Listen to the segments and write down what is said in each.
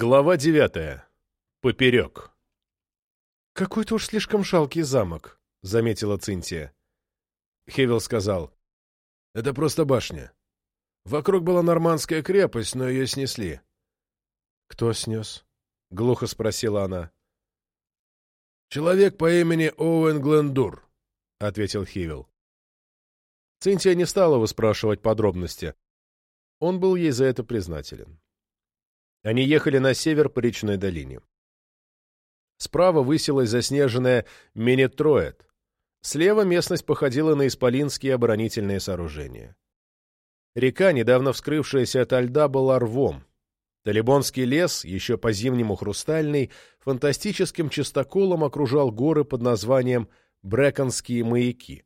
Глава девятая. Поперек. «Какой-то уж слишком жалкий замок», — заметила Цинтия. Хевел сказал. «Это просто башня. Вокруг была нормандская крепость, но ее снесли». «Кто снес?» — глухо спросила она. «Человек по имени Оуэн Глендур», — ответил Хивел. Цинтия не стала выспрашивать подробности. Он был ей за это признателен. Они ехали на север по речной долине. Справа высилась заснеженная Менетроэд. Слева местность походила на исполинские оборонительные сооружения. Река, недавно вскрывшаяся от льда, была рвом. Талибонский лес, еще по-зимнему хрустальный, фантастическим чистоколом окружал горы под названием Брэконские маяки,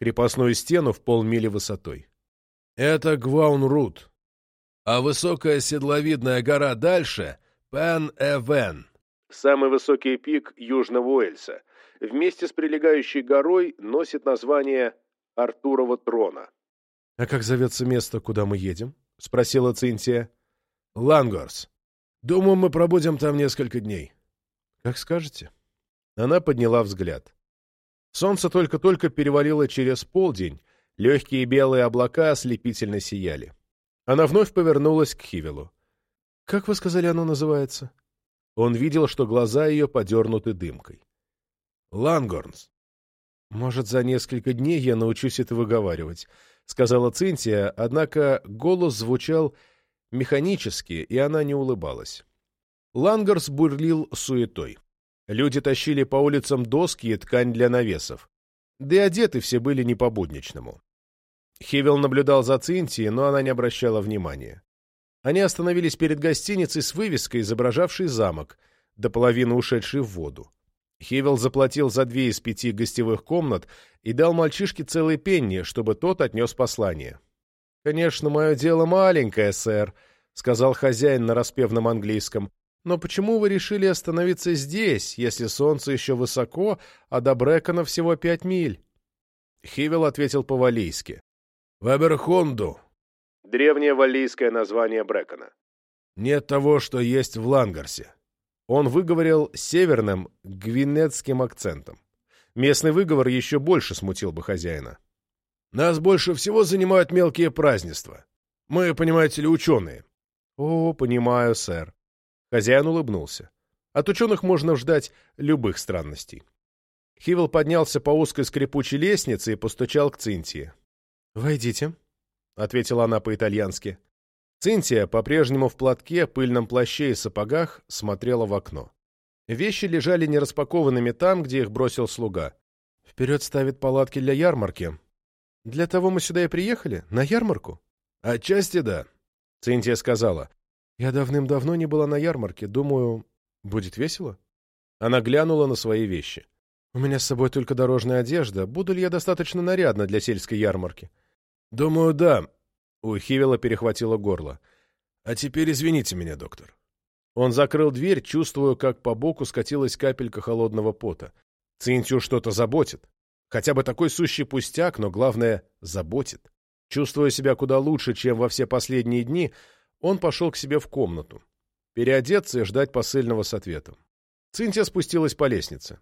крепостную стену в полмили высотой. «Это Гваунрут», а высокая седловидная гора дальше — Пен-Эвен. Самый высокий пик Южного Уэльса. Вместе с прилегающей горой носит название Артурова трона. — А как зовется место, куда мы едем? — спросила Цинтия. — Лангорс. Думаю, мы пробудем там несколько дней. — Как скажете. Она подняла взгляд. Солнце только-только перевалило через полдень, легкие белые облака ослепительно сияли. Она вновь повернулась к Хивелу. «Как вы сказали, оно называется?» Он видел, что глаза ее подернуты дымкой. «Лангорнс». «Может, за несколько дней я научусь это выговаривать», — сказала Цинтия, однако голос звучал механически, и она не улыбалась. Лангорс бурлил суетой. Люди тащили по улицам доски и ткань для навесов. Да и одеты все были не по-будничному. Хивел наблюдал за Цинтией, но она не обращала внимания. Они остановились перед гостиницей с вывеской, изображавшей замок, до половины ушедший в воду. Хивел заплатил за две из пяти гостевых комнат и дал мальчишке целый пенни, чтобы тот отнес послание. «Конечно, мое дело маленькое, сэр», — сказал хозяин на распевном английском. «Но почему вы решили остановиться здесь, если солнце еще высоко, а до Брэкона всего пять миль?» Хивел ответил по-валийски. Ваберхонду. Древнее валлийское название Брэкона. Нет того, что есть в Лангарсе. Он выговорил северным гвинетским акцентом. Местный выговор еще больше смутил бы хозяина. Нас больше всего занимают мелкие празднества. Мы, понимаете ли, ученые. О, понимаю, сэр. Хозяин улыбнулся. От ученых можно ждать любых странностей. Хивел поднялся по узкой скрипучей лестнице и постучал к Цинтии. «Войдите», — ответила она по-итальянски. Цинтия, по-прежнему в платке, пыльном плаще и сапогах, смотрела в окно. Вещи лежали нераспакованными там, где их бросил слуга. «Вперед ставит палатки для ярмарки. Для того мы сюда и приехали? На ярмарку?» «Отчасти да», — Цинтия сказала. «Я давным-давно не была на ярмарке. Думаю, будет весело?» Она глянула на свои вещи. «У меня с собой только дорожная одежда. Буду ли я достаточно нарядна для сельской ярмарки?» «Думаю, да». У Хивела перехватило горло. «А теперь извините меня, доктор». Он закрыл дверь, чувствуя, как по боку скатилась капелька холодного пота. Цинтию что-то заботит. Хотя бы такой сущий пустяк, но главное — заботит. Чувствуя себя куда лучше, чем во все последние дни, он пошел к себе в комнату. Переодеться и ждать посыльного с ответом. Цинтия спустилась по лестнице.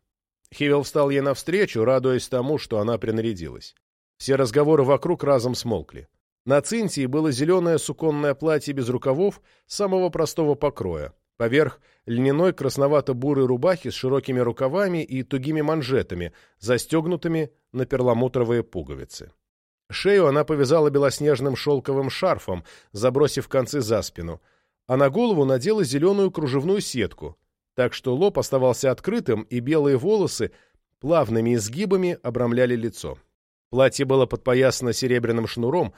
Хивел встал ей навстречу, радуясь тому, что она принарядилась. Все разговоры вокруг разом смолкли. На Цинтии было зеленое суконное платье без рукавов самого простого покроя, поверх льняной красновато-бурой рубахи с широкими рукавами и тугими манжетами, застегнутыми на перламутровые пуговицы. Шею она повязала белоснежным шелковым шарфом, забросив концы за спину, а на голову надела зеленую кружевную сетку, так что лоб оставался открытым, и белые волосы плавными изгибами обрамляли лицо. Платье было подпоясано серебряным шнуром,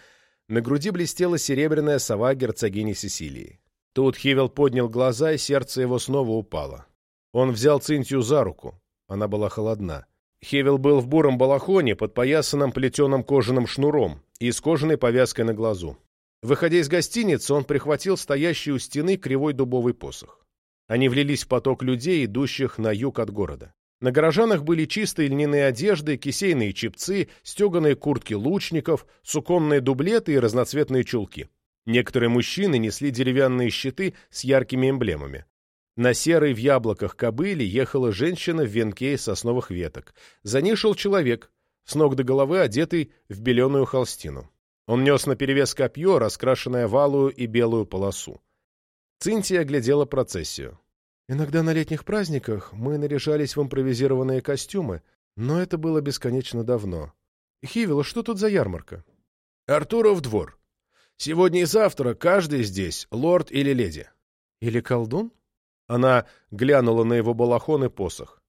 на груди блестела серебряная сова герцогини Сесилии. Тут Хивел поднял глаза, и сердце его снова упало. Он взял Цинтию за руку. Она была холодна. Хевел был в буром балахоне, подпоясанном плетеным кожаным шнуром и с кожаной повязкой на глазу. Выходя из гостиницы, он прихватил стоящий у стены кривой дубовый посох. Они влились в поток людей, идущих на юг от города. На горожанах были чистые льняные одежды, кисейные чепцы, стеганые куртки лучников, суконные дублеты и разноцветные чулки. Некоторые мужчины несли деревянные щиты с яркими эмблемами. На серой в яблоках кобыле ехала женщина в венке из сосновых веток. За ней шел человек, с ног до головы одетый в беленую холстину. Он нес наперевес копье, раскрашенное в и белую полосу. Цинтия оглядела процессию. «Иногда на летних праздниках мы наряжались в импровизированные костюмы, но это было бесконечно давно. Хивил, что тут за ярмарка?» «Артуров двор. Сегодня и завтра каждый здесь лорд или леди». «Или колдун?» Она глянула на его балахон и посох.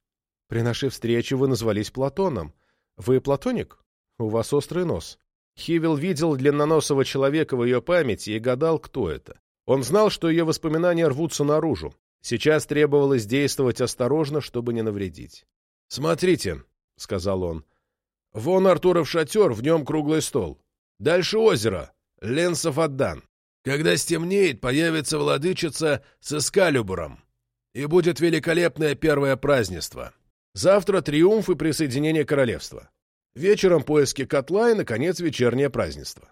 «При нашей встрече вы назвались Платоном. Вы платоник? У вас острый нос». Хивил видел длинноносого человека в ее памяти и гадал, кто это. Он знал, что ее воспоминания рвутся наружу. Сейчас требовалось действовать осторожно, чтобы не навредить. «Смотрите», — сказал он. «Вон Артуров шатер, в нем круглый стол. Дальше озеро, Ленсов Аддан. Когда стемнеет, появится владычица с Эскалибуром и будет великолепное первое празднество. Завтра триумф и присоединение королевства. Вечером поиски котла и, наконец, вечернее празднество.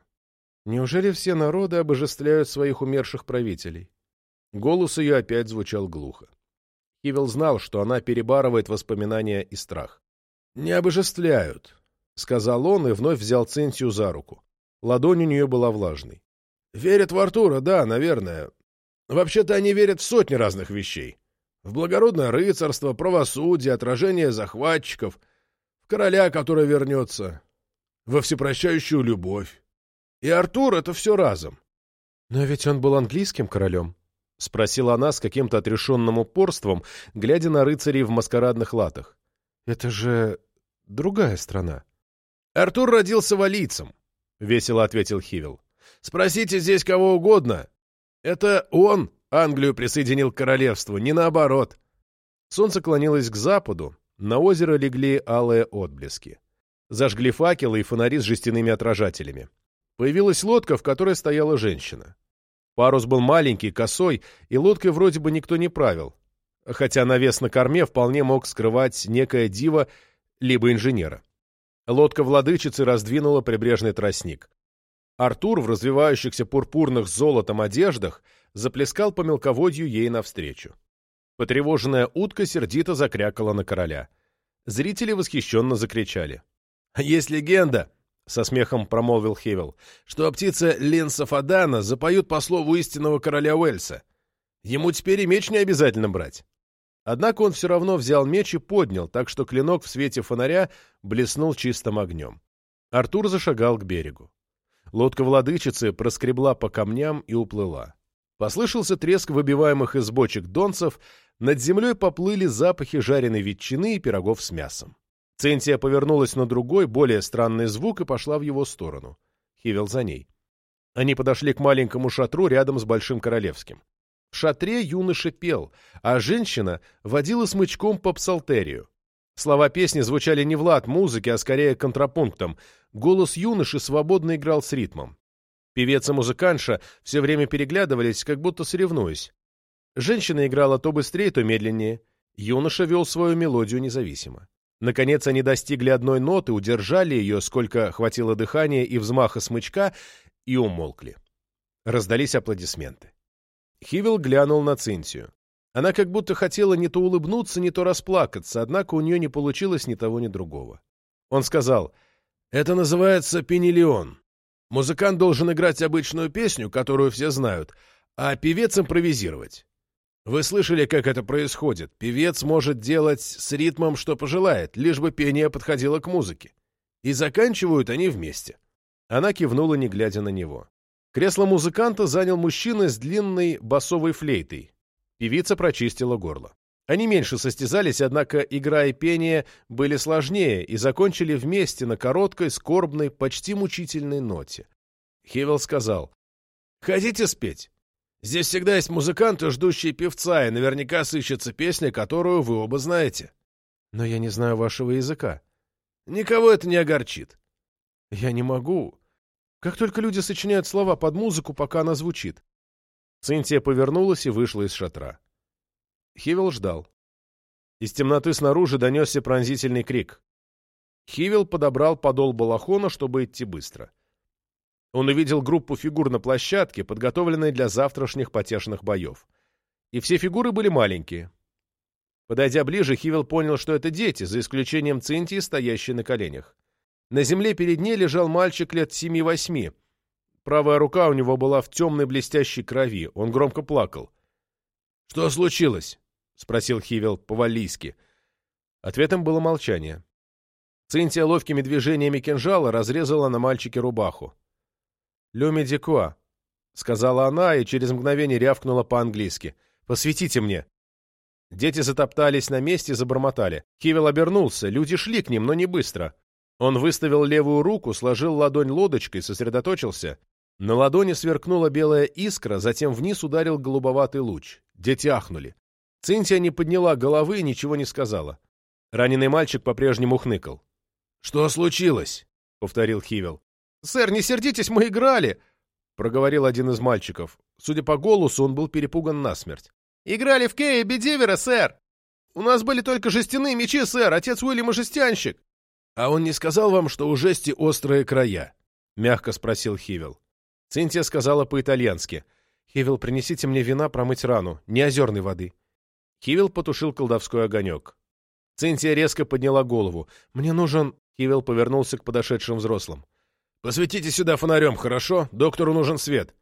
Неужели все народы обожествляют своих умерших правителей? Голос ее опять звучал глухо. Хивел знал, что она перебарывает воспоминания и страх. «Не обожествляют», — сказал он и вновь взял Цинтию за руку. Ладонь у нее была влажной. «Верят в Артура, да, наверное. Вообще-то они верят в сотни разных вещей в благородное рыцарство, правосудие, отражение захватчиков, в короля, который вернется, во всепрощающую любовь. И Артур — это все разом. — Но ведь он был английским королем, — спросила она с каким-то отрешенным упорством, глядя на рыцарей в маскарадных латах. — Это же другая страна. — Артур родился валийцем, — весело ответил Хивил. — Спросите здесь кого угодно. Это он Англию присоединил к королевству, не наоборот. Солнце клонилось к западу, на озеро легли алые отблески. Зажгли факелы и фонари с жестяными отражателями. Появилась лодка, в которой стояла женщина. Парус был маленький, косой, и лодкой вроде бы никто не правил, хотя навес на корме вполне мог скрывать некое диво либо инженера. Лодка владычицы раздвинула прибрежный тростник. Артур в развивающихся пурпурных золотом одеждах заплескал по мелководью ей навстречу. Потревоженная утка сердито закрякала на короля. Зрители восхищенно закричали. «Есть легенда!» — со смехом промолвил Хевел, что птицы Ленса Фадана запоют по слову истинного короля Уэльса. Ему теперь и меч не обязательно брать. Однако он все равно взял меч и поднял, так что клинок в свете фонаря блеснул чистым огнем. Артур зашагал к берегу. Лодка владычицы проскребла по камням и уплыла. Послышался треск выбиваемых из бочек донцев, над землей поплыли запахи жареной ветчины и пирогов с мясом. Центия повернулась на другой, более странный звук и пошла в его сторону. Хивел за ней. Они подошли к маленькому шатру рядом с Большим Королевским. В шатре юноша пел, а женщина водила смычком по псалтерию. Слова песни звучали не в лад музыки, а скорее контрапунктом. Голос юноши свободно играл с ритмом. Певец и музыкантша все время переглядывались, как будто соревнуясь. Женщина играла то быстрее, то медленнее. Юноша вел свою мелодию независимо. Наконец они достигли одной ноты, удержали ее, сколько хватило дыхания и взмаха смычка, и умолкли. Раздались аплодисменты. Хивил глянул на Цинтию. Она как будто хотела не то улыбнуться, не то расплакаться, однако у нее не получилось ни того, ни другого. Он сказал, «Это называется пенилион. Музыкант должен играть обычную песню, которую все знают, а певец импровизировать. Вы слышали, как это происходит? Певец может делать с ритмом, что пожелает, лишь бы пение подходило к музыке. И заканчивают они вместе. Она кивнула, не глядя на него. Кресло музыканта занял мужчина с длинной басовой флейтой. Певица прочистила горло. Они меньше состязались, однако игра и пение были сложнее и закончили вместе на короткой, скорбной, почти мучительной ноте. Хивел сказал, «Хотите спеть? Здесь всегда есть музыканты, ждущие певца, и наверняка сыщется песня, которую вы оба знаете». «Но я не знаю вашего языка». «Никого это не огорчит». «Я не могу. Как только люди сочиняют слова под музыку, пока она звучит». Цинтия повернулась и вышла из шатра. Хивел ждал. Из темноты снаружи донесся пронзительный крик. Хивел подобрал подол балахона, чтобы идти быстро. Он увидел группу фигур на площадке, подготовленной для завтрашних потешных боев. И все фигуры были маленькие. Подойдя ближе, Хивел понял, что это дети, за исключением Цинтии, стоящей на коленях. На земле перед ней лежал мальчик лет семи-восьми. Правая рука у него была в темной блестящей крови. Он громко плакал. «Что случилось?» — спросил Хивел по-валлийски. Ответом было молчание. Цинтия ловкими движениями кинжала разрезала на мальчике рубаху. «Люми дикуа», — сказала она и через мгновение рявкнула по-английски. «Посветите мне». Дети затоптались на месте и забормотали. Хивел обернулся, люди шли к ним, но не быстро. Он выставил левую руку, сложил ладонь лодочкой, сосредоточился. На ладони сверкнула белая искра, затем вниз ударил голубоватый луч. Дети ахнули. Цинтия не подняла головы и ничего не сказала. Раненый мальчик по-прежнему хныкал. «Что случилось?» — повторил Хивел. «Сэр, не сердитесь, мы играли!» — проговорил один из мальчиков. Судя по голосу, он был перепуган насмерть. «Играли в Кея Бедивера, сэр! У нас были только жестяные мечи, сэр, отец Уильяма жестянщик!» «А он не сказал вам, что у жести острые края?» — мягко спросил Хивел. Цинтия сказала по-итальянски. «Хивел, принесите мне вина промыть рану, не озерной воды». Хивел потушил колдовской огонек. Цинтия резко подняла голову. «Мне нужен...» Хивел повернулся к подошедшим взрослым. «Посветите сюда фонарем, хорошо? Доктору нужен свет.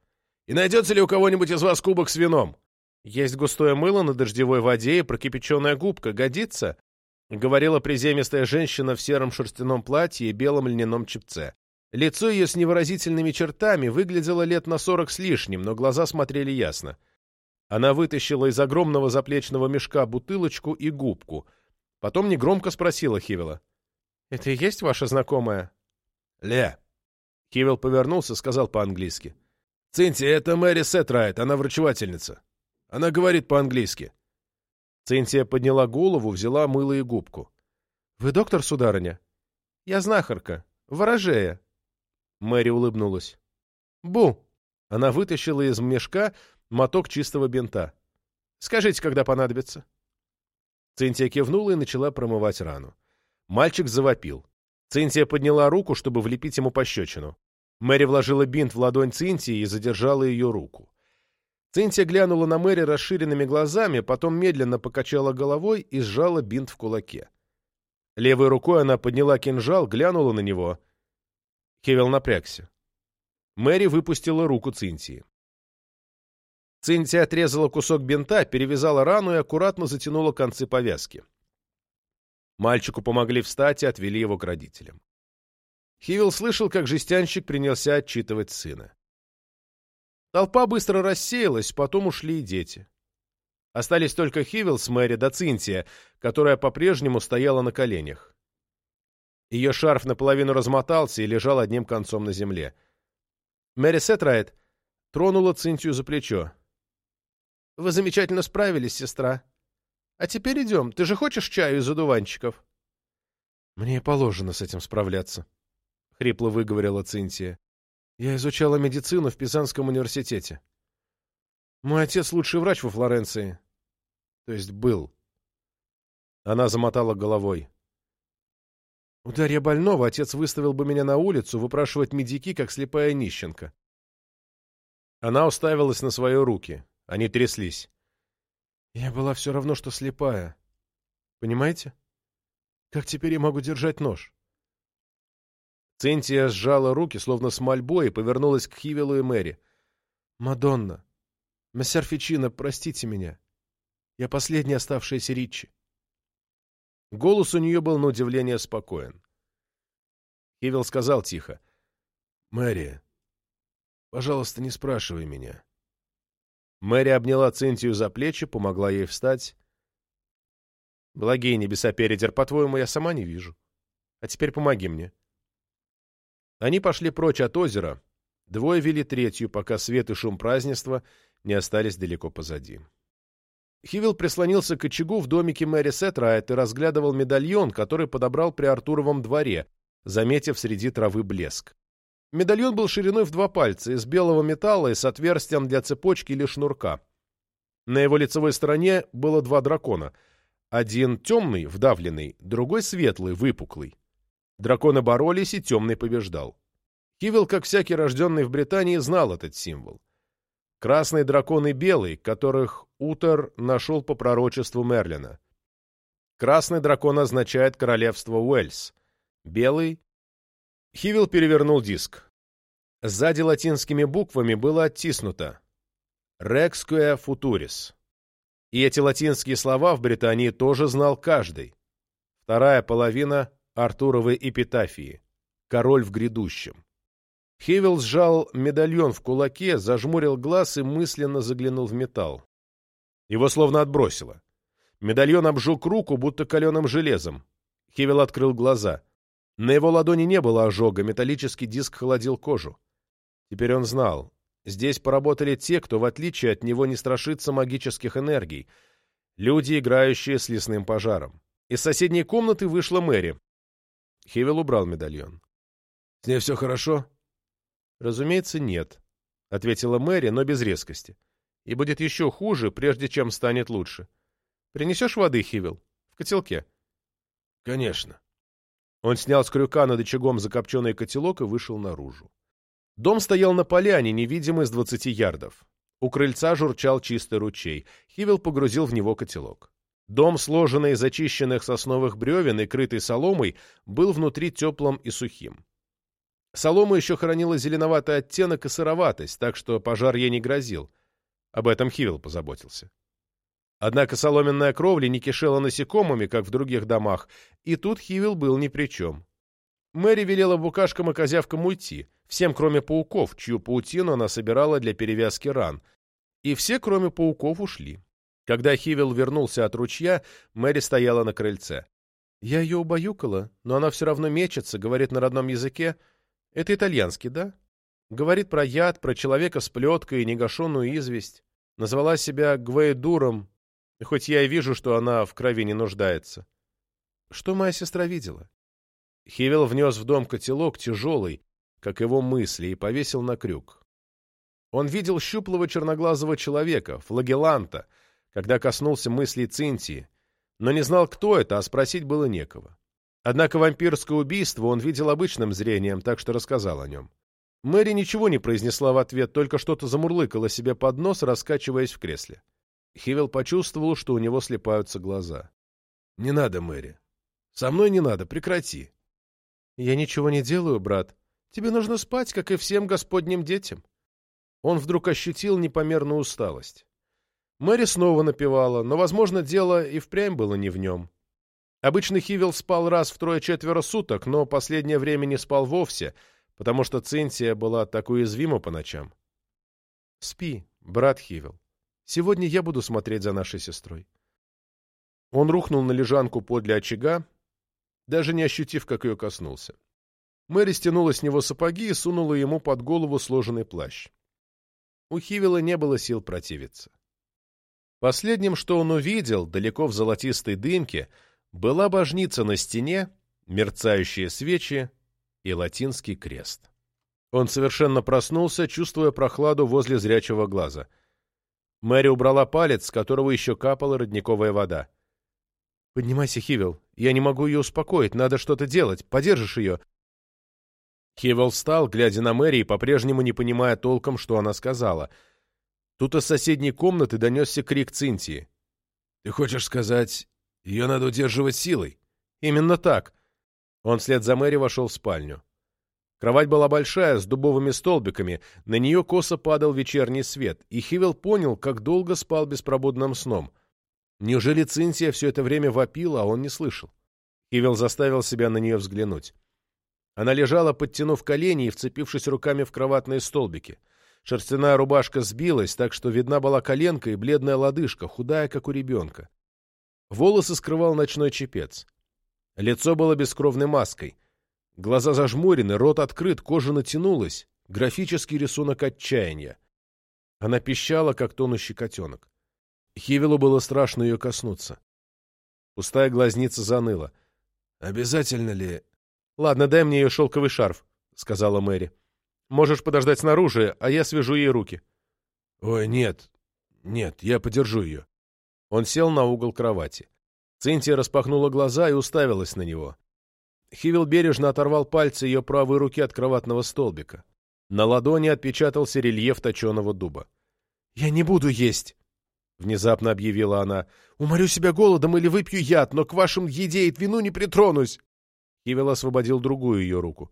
И найдется ли у кого-нибудь из вас кубок с вином?» «Есть густое мыло на дождевой воде и прокипяченная губка. Годится?» — говорила приземистая женщина в сером шерстяном платье и белом льняном чепце. Лицо ее с невыразительными чертами выглядело лет на сорок с лишним, но глаза смотрели ясно. Она вытащила из огромного заплечного мешка бутылочку и губку. Потом негромко спросила Хивела. «Это и есть ваша знакомая?» «Ле». Хивел повернулся, сказал по-английски. «Цинти, это Мэри Сетрайт, она врачевательница. Она говорит по-английски». Цинтия подняла голову, взяла мыло и губку. «Вы доктор, сударыня?» «Я знахарка. Ворожея». Мэри улыбнулась. «Бу!» Она вытащила из мешка моток чистого бинта. «Скажите, когда понадобится?» Цинтия кивнула и начала промывать рану. Мальчик завопил. Цинтия подняла руку, чтобы влепить ему пощечину. Мэри вложила бинт в ладонь Цинтии и задержала ее руку. Цинтия глянула на Мэри расширенными глазами, потом медленно покачала головой и сжала бинт в кулаке. Левой рукой она подняла кинжал, глянула на него. Хевел напрягся. Мэри выпустила руку Цинтии. Цинтия отрезала кусок бинта, перевязала рану и аккуратно затянула концы повязки. Мальчику помогли встать и отвели его к родителям. Хивил слышал, как жестянщик принялся отчитывать сына. Толпа быстро рассеялась, потом ушли и дети. Остались только Хивил с Мэри да Цинтия, которая по-прежнему стояла на коленях. Ее шарф наполовину размотался и лежал одним концом на земле. Мэри Сетрайт тронула Цинтию за плечо. «Вы замечательно справились, сестра. А теперь идем. Ты же хочешь чаю из одуванчиков?» «Мне положено с этим справляться», — хрипло выговорила Цинтия. «Я изучала медицину в Пизанском университете. Мой отец лучший врач во Флоренции. То есть был». Она замотала головой. Ударья больного, отец выставил бы меня на улицу выпрашивать медики, как слепая нищенка. Она уставилась на свои руки. Они тряслись. Я была все равно, что слепая. Понимаете? Как теперь я могу держать нож? Цинтия сжала руки, словно с мольбой, и повернулась к Хивелу и Мэри. «Мадонна! Мессер Фичино, простите меня. Я последняя оставшаяся Ричи». Голос у нее был на удивление спокоен. Хивел сказал тихо. «Мэри, пожалуйста, не спрашивай меня. Мэри обняла Цинтию за плечи, помогла ей встать. «Благие небеса, Передер, по-твоему, я сама не вижу. А теперь помоги мне». Они пошли прочь от озера. Двое вели третью, пока свет и шум празднества не остались далеко позади. Хивил прислонился к очагу в домике Мэри Сетрайт и разглядывал медальон, который подобрал при Артуровом дворе, заметив среди травы блеск. Медальон был шириной в два пальца, из белого металла и с отверстием для цепочки или шнурка. На его лицевой стороне было два дракона. Один темный, вдавленный, другой светлый, выпуклый. Драконы боролись, и темный побеждал. Хивилл, как всякий рожденный в Британии, знал этот символ. Красный дракон и белый, которых Утер нашел по пророчеству Мерлина. Красный дракон означает королевство Уэльс. Белый... Хивилл перевернул диск. Сзади латинскими буквами было оттиснуто «Рексquia Futuris». И эти латинские слова в Британии тоже знал каждый. Вторая половина Артуровой эпитафии. Король в грядущем. Хивилл сжал медальон в кулаке, зажмурил глаз и мысленно заглянул в металл. Его словно отбросило. Медальон обжег руку, будто каленым железом. Хивилл открыл глаза. На его ладони не было ожога, металлический диск холодил кожу. Теперь он знал. Здесь поработали те, кто, в отличие от него, не страшится магических энергий. Люди, играющие с лесным пожаром. Из соседней комнаты вышла Мэри. Хивилл убрал медальон. — С ней все хорошо? — Разумеется, нет, — ответила Мэри, но без резкости. — И будет еще хуже, прежде чем станет лучше. Принесешь воды, Хивилл? В котелке? — Конечно. Он снял с крюка над очагом закопченный котелок и вышел наружу. Дом стоял на поляне, невидимый с двадцати ярдов. У крыльца журчал чистый ручей. Хивил погрузил в него котелок. Дом, сложенный из очищенных сосновых бревен и крытый соломой, был внутри теплым и сухим. Солома еще хранила зеленоватый оттенок и сыроватость, так что пожар ей не грозил. Об этом Хивил позаботился. Однако соломенная кровля не кишела насекомыми, как в других домах, и тут Хивил был ни при чем. Мэри велела букашкам и козявкам уйти — Всем, кроме пауков, чью паутину она собирала для перевязки ран. И все, кроме пауков, ушли. Когда Хивил вернулся от ручья, Мэри стояла на крыльце. «Я ее убаюкала, но она все равно мечется, говорит на родном языке. Это итальянский, да? Говорит про яд, про человека с плеткой и негашенную известь. Назвала себя Гвейдуром, хоть я и вижу, что она в крови не нуждается. Что моя сестра видела?» Хивил внес в дом котелок тяжелый, как его мысли, и повесил на крюк. Он видел щуплого черноглазого человека, флагеланта, когда коснулся мыслей Цинтии, но не знал, кто это, а спросить было некого. Однако вампирское убийство он видел обычным зрением, так что рассказал о нем. Мэри ничего не произнесла в ответ, только что-то замурлыкала себе под нос, раскачиваясь в кресле. Хивел почувствовал, что у него слепаются глаза. — Не надо, Мэри. Со мной не надо, прекрати. — Я ничего не делаю, брат, Тебе нужно спать, как и всем господним детям. Он вдруг ощутил непомерную усталость. Мэри снова напевала, но, возможно, дело и впрямь было не в нем. Обычно Хивил спал раз в трое-четверо суток, но последнее время не спал вовсе, потому что Цинтия была так уязвима по ночам. «Спи, брат Хивил. Сегодня я буду смотреть за нашей сестрой». Он рухнул на лежанку подле очага, даже не ощутив, как ее коснулся. Мэри стянула с него сапоги и сунула ему под голову сложенный плащ. У Хивила не было сил противиться. Последним, что он увидел, далеко в золотистой дымке, была божница на стене, мерцающие свечи и латинский крест. Он совершенно проснулся, чувствуя прохладу возле зрячего глаза. Мэри убрала палец, с которого еще капала родниковая вода. «Поднимайся, Хивил. Я не могу ее успокоить. Надо что-то делать. Подержишь ее. Хивел встал, глядя на Мэри и по-прежнему не понимая толком, что она сказала. Тут из соседней комнаты донесся крик Цинтии. «Ты хочешь сказать, ее надо удерживать силой?» «Именно так». Он вслед за Мэри вошел в спальню. Кровать была большая, с дубовыми столбиками, на нее косо падал вечерний свет, и Хивел понял, как долго спал беспробудным сном. Неужели Цинтия все это время вопила, а он не слышал? Хивел заставил себя на нее взглянуть. Она лежала, подтянув колени и вцепившись руками в кроватные столбики. Шерстяная рубашка сбилась, так что видна была коленка и бледная лодыжка, худая, как у ребенка. Волосы скрывал ночной чепец. Лицо было бескровной маской. Глаза зажмурены, рот открыт, кожа натянулась. Графический рисунок отчаяния. Она пищала, как тонущий котенок. Хивилу было страшно ее коснуться. Пустая глазница заныла. «Обязательно ли «Ладно, дай мне ее шелковый шарф», — сказала Мэри. «Можешь подождать снаружи, а я свяжу ей руки». «Ой, нет, нет, я подержу ее». Он сел на угол кровати. Цинтия распахнула глаза и уставилась на него. Хивил бережно оторвал пальцы ее правой руки от кроватного столбика. На ладони отпечатался рельеф точеного дуба. «Я не буду есть!» — внезапно объявила она. «Уморю себя голодом или выпью яд, но к вашим еде и вину не притронусь!» Хивил освободил другую ее руку.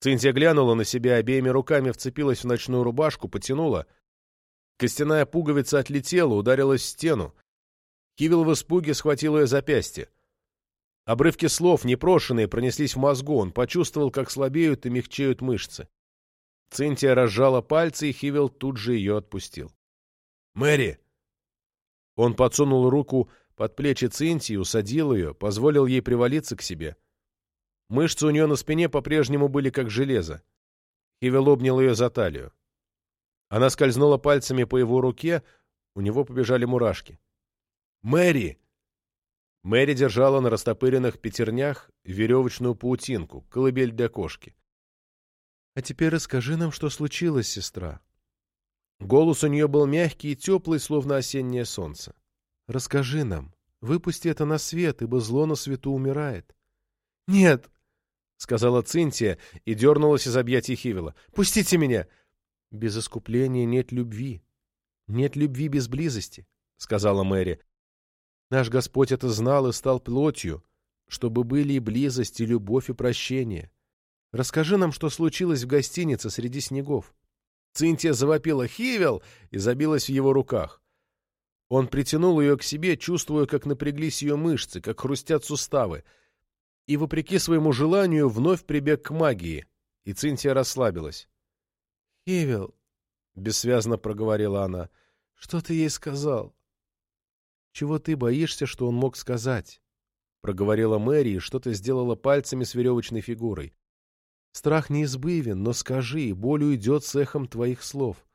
Цинтия глянула на себя обеими руками, вцепилась в ночную рубашку, потянула. Костяная пуговица отлетела, ударилась в стену. Хивил в испуге схватил ее запястье. Обрывки слов, непрошенные, пронеслись в мозгу. Он почувствовал, как слабеют и мягчеют мышцы. Цинтия разжала пальцы, и Хивил тут же ее отпустил. «Мэри!» Он подсунул руку под плечи Цинтии, усадил ее, позволил ей привалиться к себе. Мышцы у нее на спине по-прежнему были как железо. Хивил обнял ее за талию. Она скользнула пальцами по его руке, у него побежали мурашки. «Мэри!» Мэри держала на растопыренных пятернях веревочную паутинку, колыбель для кошки. «А теперь расскажи нам, что случилось, сестра». Голос у нее был мягкий и теплый, словно осеннее солнце. «Расскажи нам. Выпусти это на свет, ибо зло на свету умирает». «Нет!» — сказала Цинтия и дернулась из объятий Хивела. «Пустите меня!» «Без искупления нет любви. Нет любви без близости», — сказала Мэри. Наш Господь это знал и стал плотью, чтобы были и близость, и любовь, и прощение. Расскажи нам, что случилось в гостинице среди снегов. Цинтия завопила «Хивел!» и забилась в его руках. Он притянул ее к себе, чувствуя, как напряглись ее мышцы, как хрустят суставы, и, вопреки своему желанию, вновь прибег к магии, и Цинтия расслабилась. «Хивел!» — бессвязно проговорила она. «Что ты ей сказал?» «Чего ты боишься, что он мог сказать?» — проговорила Мэри и что-то сделала пальцами с веревочной фигурой. «Страх неизбывен, но скажи, боль уйдет с эхом твоих слов.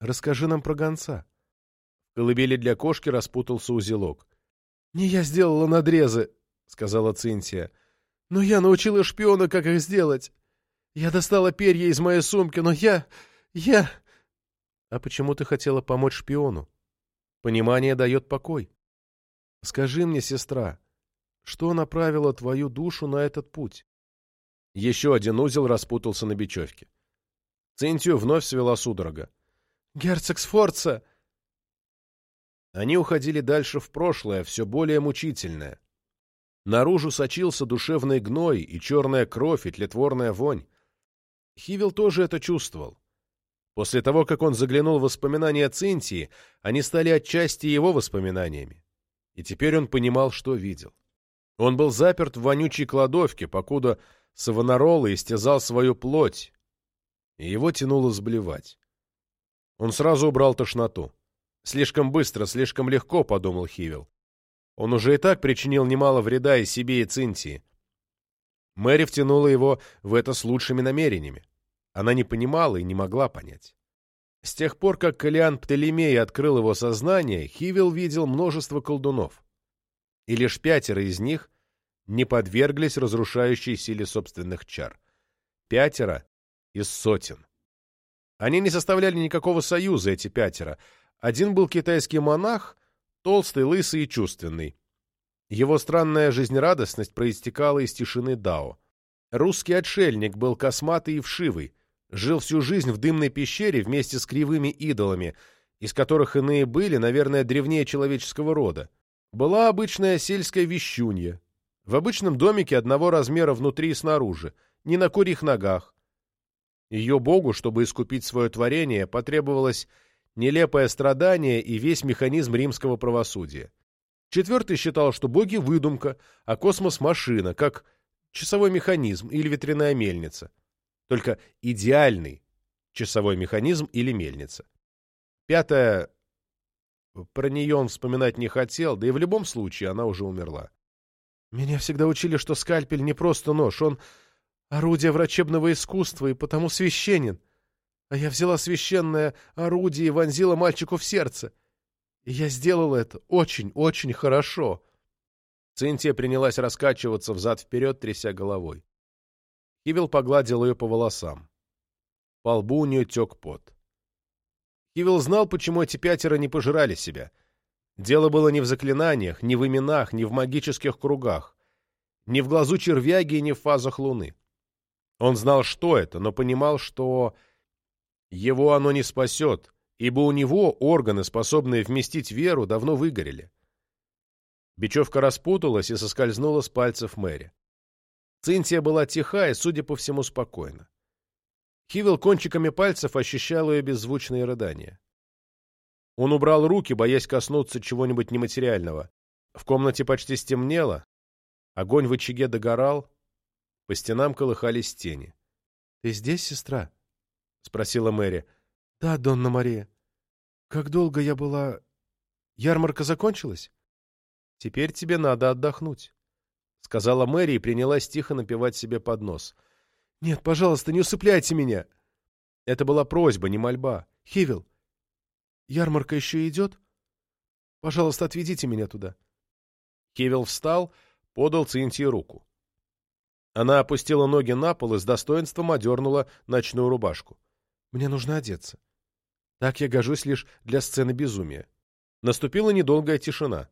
Расскажи нам про гонца». В колыбели для кошки распутался узелок. «Не я сделала надрезы», — сказала Цинтия. «Но я научила шпиона, как их сделать. Я достала перья из моей сумки, но я... я...» «А почему ты хотела помочь шпиону?» Понимание дает покой. Скажи мне, сестра, что направило твою душу на этот путь? Еще один узел распутался на бечевке. Цинтию вновь свела судорога. «Герцог Сфорца!» Они уходили дальше в прошлое, все более мучительное. Наружу сочился душевный гной и черная кровь, и тлетворная вонь. Хивил тоже это чувствовал. После того, как он заглянул в воспоминания Цинтии, они стали отчасти его воспоминаниями. И теперь он понимал, что видел. Он был заперт в вонючей кладовке, покуда Савонарола истязал свою плоть, и его тянуло сблевать. Он сразу убрал тошноту. Слишком быстро, слишком легко, подумал Хивил. Он уже и так причинил немало вреда и себе, и Цинтии. Мэри втянула его в это с лучшими намерениями. Она не понимала и не могла понять. С тех пор, как Калиан Птолемей открыл его сознание, Хивил видел множество колдунов. И лишь пятеро из них не подверглись разрушающей силе собственных чар. Пятеро из сотен. Они не составляли никакого союза, эти пятеро. Один был китайский монах, толстый, лысый и чувственный. Его странная жизнерадостность проистекала из тишины Дао. Русский отшельник был косматый и вшивый, жил всю жизнь в дымной пещере вместе с кривыми идолами, из которых иные были, наверное, древнее человеческого рода. Была обычная сельская вещунья. В обычном домике одного размера внутри и снаружи, не на курьих ногах. Ее богу, чтобы искупить свое творение, потребовалось нелепое страдание и весь механизм римского правосудия. Четвертый считал, что боги — выдумка, а космос — машина, как часовой механизм или ветряная мельница — только идеальный часовой механизм или мельница. Пятое. Про нее он вспоминать не хотел, да и в любом случае она уже умерла. Меня всегда учили, что скальпель не просто нож, он орудие врачебного искусства и потому священен. А я взяла священное орудие и вонзила мальчику в сердце. И я сделала это очень-очень хорошо. Цинтия принялась раскачиваться взад-вперед, тряся головой. Хивил погладил ее по волосам. По лбу у нее тек пот. Хивил знал, почему эти пятеро не пожирали себя. Дело было не в заклинаниях, не в именах, не в магических кругах. ни в глазу червяги, ни в фазах луны. Он знал, что это, но понимал, что его оно не спасет, ибо у него органы, способные вместить веру, давно выгорели. Бечевка распуталась и соскользнула с пальцев Мэри. Цинтия была тиха и, судя по всему, спокойна. Хивил кончиками пальцев ощущал ее беззвучные рыдания. Он убрал руки, боясь коснуться чего-нибудь нематериального. В комнате почти стемнело, огонь в очаге догорал, по стенам колыхались тени. — Ты здесь, сестра? — спросила Мэри. — Да, Донна Мария. Как долго я была... Ярмарка закончилась? — Теперь тебе надо отдохнуть, — сказала Мэри и принялась тихо напевать себе под нос. — Нет, пожалуйста, не усыпляйте меня! Это была просьба, не мольба. Хивил, ярмарка еще идет? Пожалуйста, отведите меня туда. Хивил встал, подал Цинтии руку. Она опустила ноги на пол и с достоинством одернула ночную рубашку. «Мне нужно одеться. Так я гожусь лишь для сцены безумия». Наступила недолгая тишина.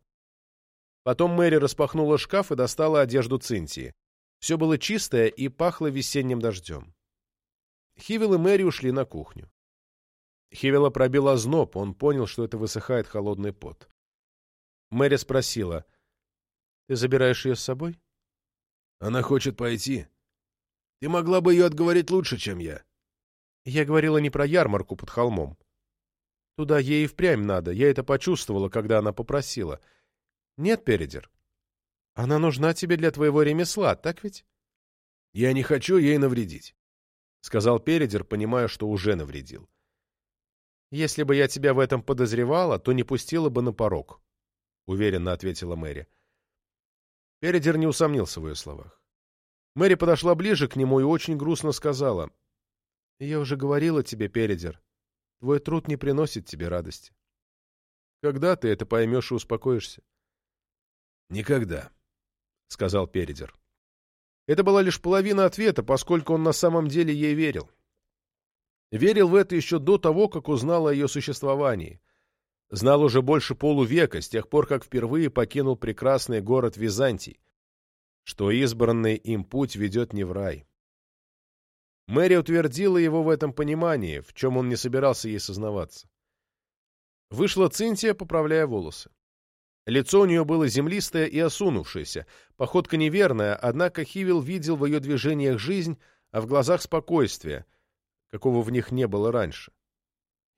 Потом Мэри распахнула шкаф и достала одежду Цинтии. Все было чистое и пахло весенним дождем. Хивил и Мэри ушли на кухню. Хивила пробил озноб, он понял, что это высыхает холодный пот. Мэри спросила, «Ты забираешь ее с собой?» Она хочет пойти. Ты могла бы ее отговорить лучше, чем я. Я говорила не про ярмарку под холмом. Туда ей и впрямь надо, я это почувствовала, когда она попросила. Нет, Передер, она нужна тебе для твоего ремесла, так ведь? Я не хочу ей навредить, — сказал Передер, понимая, что уже навредил. Если бы я тебя в этом подозревала, то не пустила бы на порог, — уверенно ответила Мэри. — Передер не усомнился в ее словах. Мэри подошла ближе к нему и очень грустно сказала. — Я уже говорила тебе, Передер, твой труд не приносит тебе радости. Когда ты это поймешь и успокоишься? — Никогда, — сказал Передер. Это была лишь половина ответа, поскольку он на самом деле ей верил. Верил в это еще до того, как узнал о ее существовании. Знал уже больше полувека, с тех пор, как впервые покинул прекрасный город Византий, что избранный им путь ведет не в рай. Мэри утвердила его в этом понимании, в чем он не собирался ей сознаваться. Вышла Цинтия, поправляя волосы. Лицо у нее было землистое и осунувшееся, походка неверная, однако Хивил видел в ее движениях жизнь, а в глазах спокойствие, какого в них не было раньше.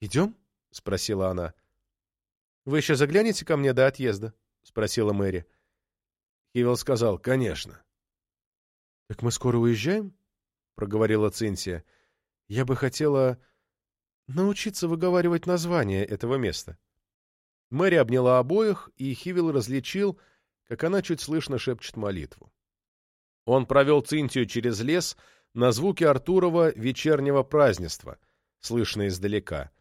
«Идем?» — спросила она. «Вы еще заглянете ко мне до отъезда?» — спросила Мэри. Хивилл сказал, «Конечно». «Так мы скоро уезжаем?» — проговорила Цинтия. «Я бы хотела научиться выговаривать название этого места». Мэри обняла обоих, и Хивилл различил, как она чуть слышно шепчет молитву. Он провел Цинтию через лес на звуки Артурова вечернего празднества, слышно издалека —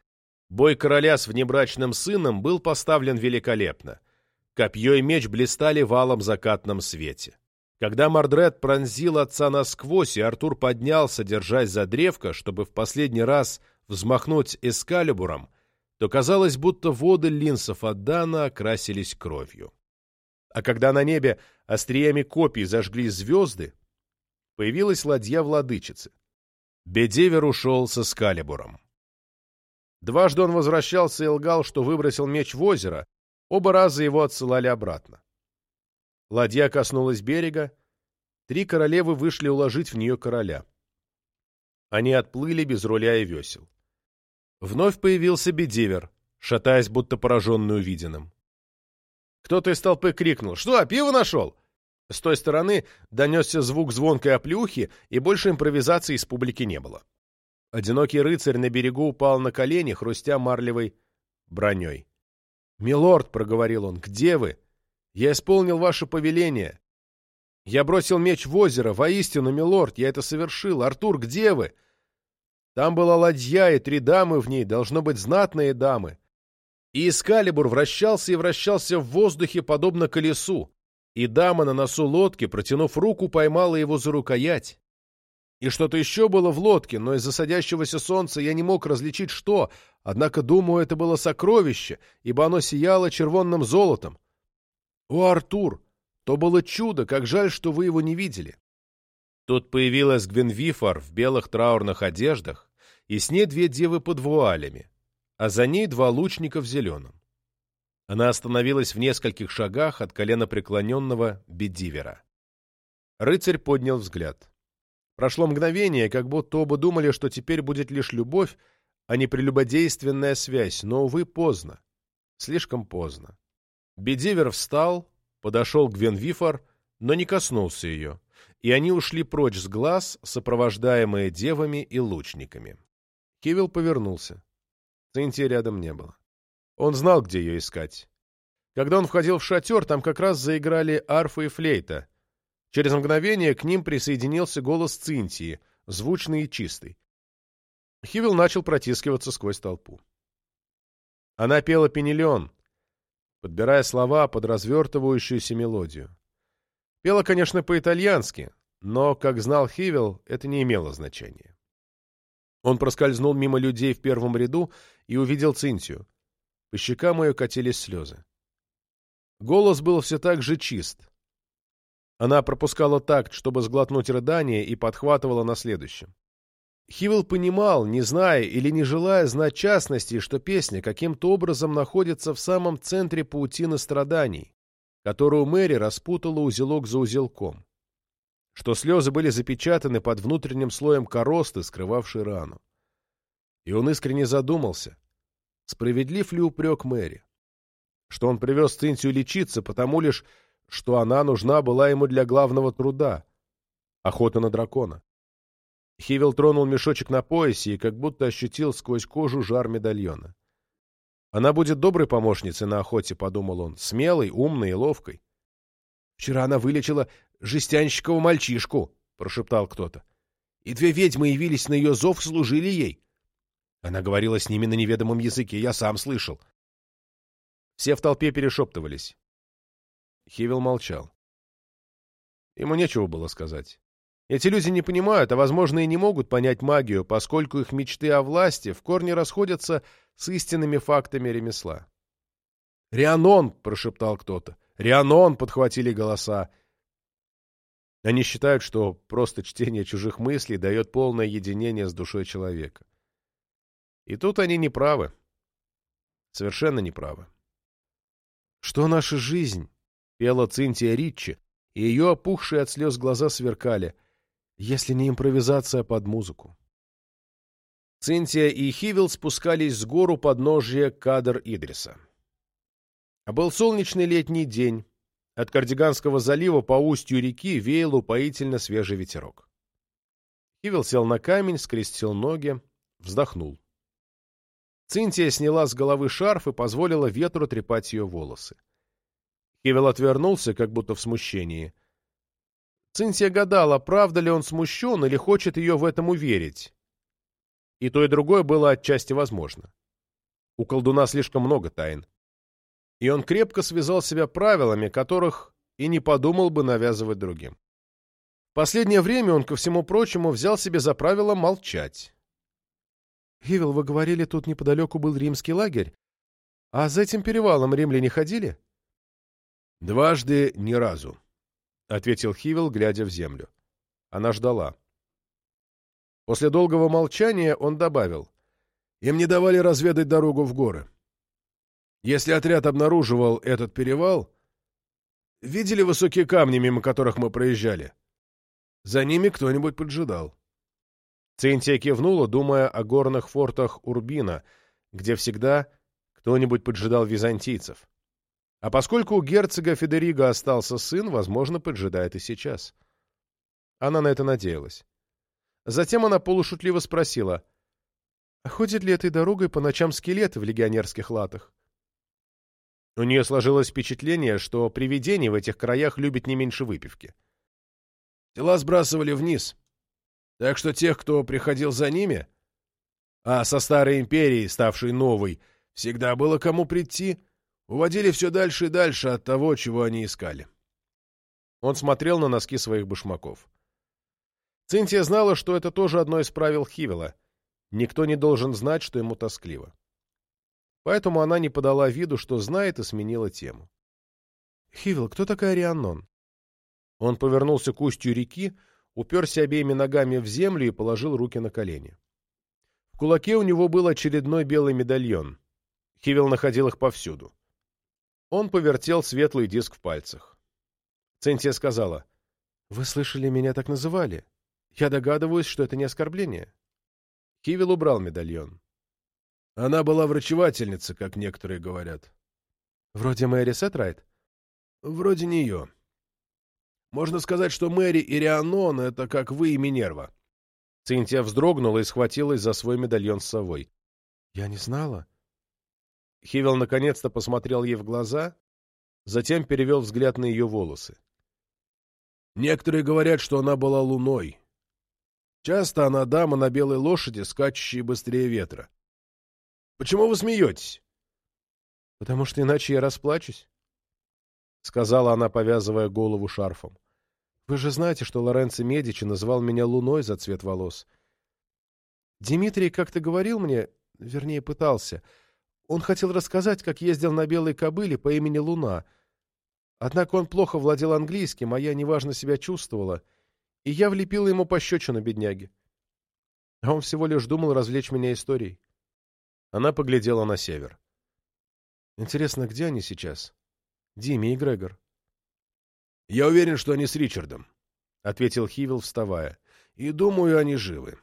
Бой короля с внебрачным сыном был поставлен великолепно. Копье и меч блистали в алом закатном свете. Когда Мордред пронзил отца насквозь, и Артур поднялся, держась за древко, чтобы в последний раз взмахнуть эскалибуром, то казалось, будто воды линсов от Дана окрасились кровью. А когда на небе остриями копий зажгли звезды, появилась ладья владычицы. Бедевер ушел со скалибуром. Дважды он возвращался и лгал, что выбросил меч в озеро, оба раза его отсылали обратно. Ладья коснулась берега, три королевы вышли уложить в нее короля. Они отплыли без руля и весел. Вновь появился Бедивер, шатаясь, будто пораженный увиденным. Кто-то из толпы крикнул «Что, пиво нашел?» С той стороны донесся звук звонкой оплюхи, и больше импровизации из публики не было. Одинокий рыцарь на берегу упал на колени, хрустя марлевой броней. «Милорд», — проговорил он, — «где вы? Я исполнил ваше повеление. Я бросил меч в озеро. Воистину, милорд, я это совершил. Артур, где вы? Там была ладья, и три дамы в ней, должно быть, знатные дамы. И Искалибур вращался и вращался в воздухе, подобно колесу. И дама на носу лодки, протянув руку, поймала его за рукоять. И что-то еще было в лодке, но из-за садящегося солнца я не мог различить, что, однако, думаю, это было сокровище, ибо оно сияло червонным золотом. О, Артур, То было чудо, как жаль, что вы его не видели. Тут появилась Гвенвифор в белых траурных одеждах, и с ней две девы под вуалями, а за ней два лучника в зеленом. Она остановилась в нескольких шагах от колена преклоненного Бедивера. Рыцарь поднял взгляд. Прошло мгновение, как будто оба думали, что теперь будет лишь любовь, а не прелюбодейственная связь, но, увы, поздно. Слишком поздно. Бедивер встал, подошел к Венвифор, но не коснулся ее, и они ушли прочь с глаз, сопровождаемые девами и лучниками. Кивилл повернулся. Цинтии рядом не было. Он знал, где ее искать. Когда он входил в шатер, там как раз заиграли арфа и флейта, Через мгновение к ним присоединился голос Цинтии, звучный и чистый. Хивил начал протискиваться сквозь толпу. Она пела пенелион, подбирая слова под развертывающуюся мелодию. Пела, конечно, по-итальянски, но, как знал Хивил, это не имело значения. Он проскользнул мимо людей в первом ряду и увидел Цинтию. По щекам ее катились слезы. Голос был все так же чист, она пропускала такт, чтобы сглотнуть рыдание, и подхватывала на следующем. Хивилл понимал, не зная или не желая знать частностей, что песня каким-то образом находится в самом центре паутины страданий, которую Мэри распутала узелок за узелком, что слезы были запечатаны под внутренним слоем коросты, скрывавшей рану. И он искренне задумался, справедлив ли упрек Мэри, что он привез Цинтию лечиться, потому лишь, что она нужна была ему для главного труда — охота на дракона. Хивил тронул мешочек на поясе и как будто ощутил сквозь кожу жар медальона. «Она будет доброй помощницей на охоте», — подумал он, — «смелой, умной и ловкой». «Вчера она вылечила жестянщикова мальчишку», — прошептал кто-то. «И две ведьмы явились на ее зов, служили ей». Она говорила с ними на неведомом языке, я сам слышал. Все в толпе перешептывались. Хивил молчал. Ему нечего было сказать. Эти люди не понимают, а, возможно, и не могут понять магию, поскольку их мечты о власти в корне расходятся с истинными фактами ремесла. «Рианон!» — прошептал кто-то. «Рианон!» — подхватили голоса. Они считают, что просто чтение чужих мыслей дает полное единение с душой человека. И тут они не правы. Совершенно не правы. Что наша жизнь? Пела Цинтия Риччи, и ее опухшие от слез глаза сверкали, если не импровизация под музыку. Цинтия и Хивил спускались с гору подножья Кадр Идриса. Был солнечный летний день. От Кардиганского залива по устью реки веял упоительно свежий ветерок. Хивил сел на камень, скрестил ноги, вздохнул. Цинтия сняла с головы шарф и позволила ветру трепать ее волосы. Кивел отвернулся, как будто в смущении. Цинтия гадала, правда ли он смущен или хочет ее в этом уверить. И то, и другое было отчасти возможно. У колдуна слишком много тайн. И он крепко связал себя правилами, которых и не подумал бы навязывать другим. Последнее время он, ко всему прочему, взял себе за правило молчать. «Хивел, вы говорили, тут неподалеку был римский лагерь. А за этим перевалом римляне ходили?» «Дважды ни разу», — ответил Хивел, глядя в землю. Она ждала. После долгого молчания он добавил. «Им не давали разведать дорогу в горы. Если отряд обнаруживал этот перевал, видели высокие камни, мимо которых мы проезжали? За ними кто-нибудь поджидал». Цинтия кивнула, думая о горных фортах Урбина, где всегда кто-нибудь поджидал византийцев. А поскольку у герцога Федериго остался сын, возможно, поджидает и сейчас. Она на это надеялась. Затем она полушутливо спросила, а ходят ли этой дорогой по ночам скелеты в легионерских латах? У нее сложилось впечатление, что привидений в этих краях любят не меньше выпивки. Тела сбрасывали вниз. Так что тех, кто приходил за ними, а со старой империей, ставшей новой, всегда было кому прийти — уводили все дальше и дальше от того, чего они искали. Он смотрел на носки своих башмаков. Цинтия знала, что это тоже одно из правил Хивела. Никто не должен знать, что ему тоскливо. Поэтому она не подала виду, что знает, и сменила тему. «Хивел, кто такая Рианнон?» Он повернулся к устью реки, уперся обеими ногами в землю и положил руки на колени. В кулаке у него был очередной белый медальон. Хивил находил их повсюду. Он повертел светлый диск в пальцах. Центия сказала, «Вы слышали, меня так называли? Я догадываюсь, что это не оскорбление». Хивил убрал медальон. Она была врачевательница, как некоторые говорят. Вроде Мэри Сетрайт? Вроде нее. Можно сказать, что Мэри и Рианон — это как вы и Минерва. Цинтия вздрогнула и схватилась за свой медальон с совой. «Я не знала». Хивел наконец-то посмотрел ей в глаза, затем перевел взгляд на ее волосы. «Некоторые говорят, что она была луной. Часто она дама на белой лошади, скачущей быстрее ветра. Почему вы смеетесь?» «Потому что иначе я расплачусь», — сказала она, повязывая голову шарфом. «Вы же знаете, что Лоренцо Медичи называл меня луной за цвет волос. Дмитрий как-то говорил мне, вернее, пытался. Он хотел рассказать, как ездил на белой кобыле по имени Луна. Однако он плохо владел английским, а я неважно себя чувствовала, и я влепила ему пощечину бедняге. А он всего лишь думал развлечь меня историей. Она поглядела на север. Интересно, где они сейчас? Дими и Грегор. «Я уверен, что они с Ричардом», — ответил Хивил, вставая. «И думаю, они живы».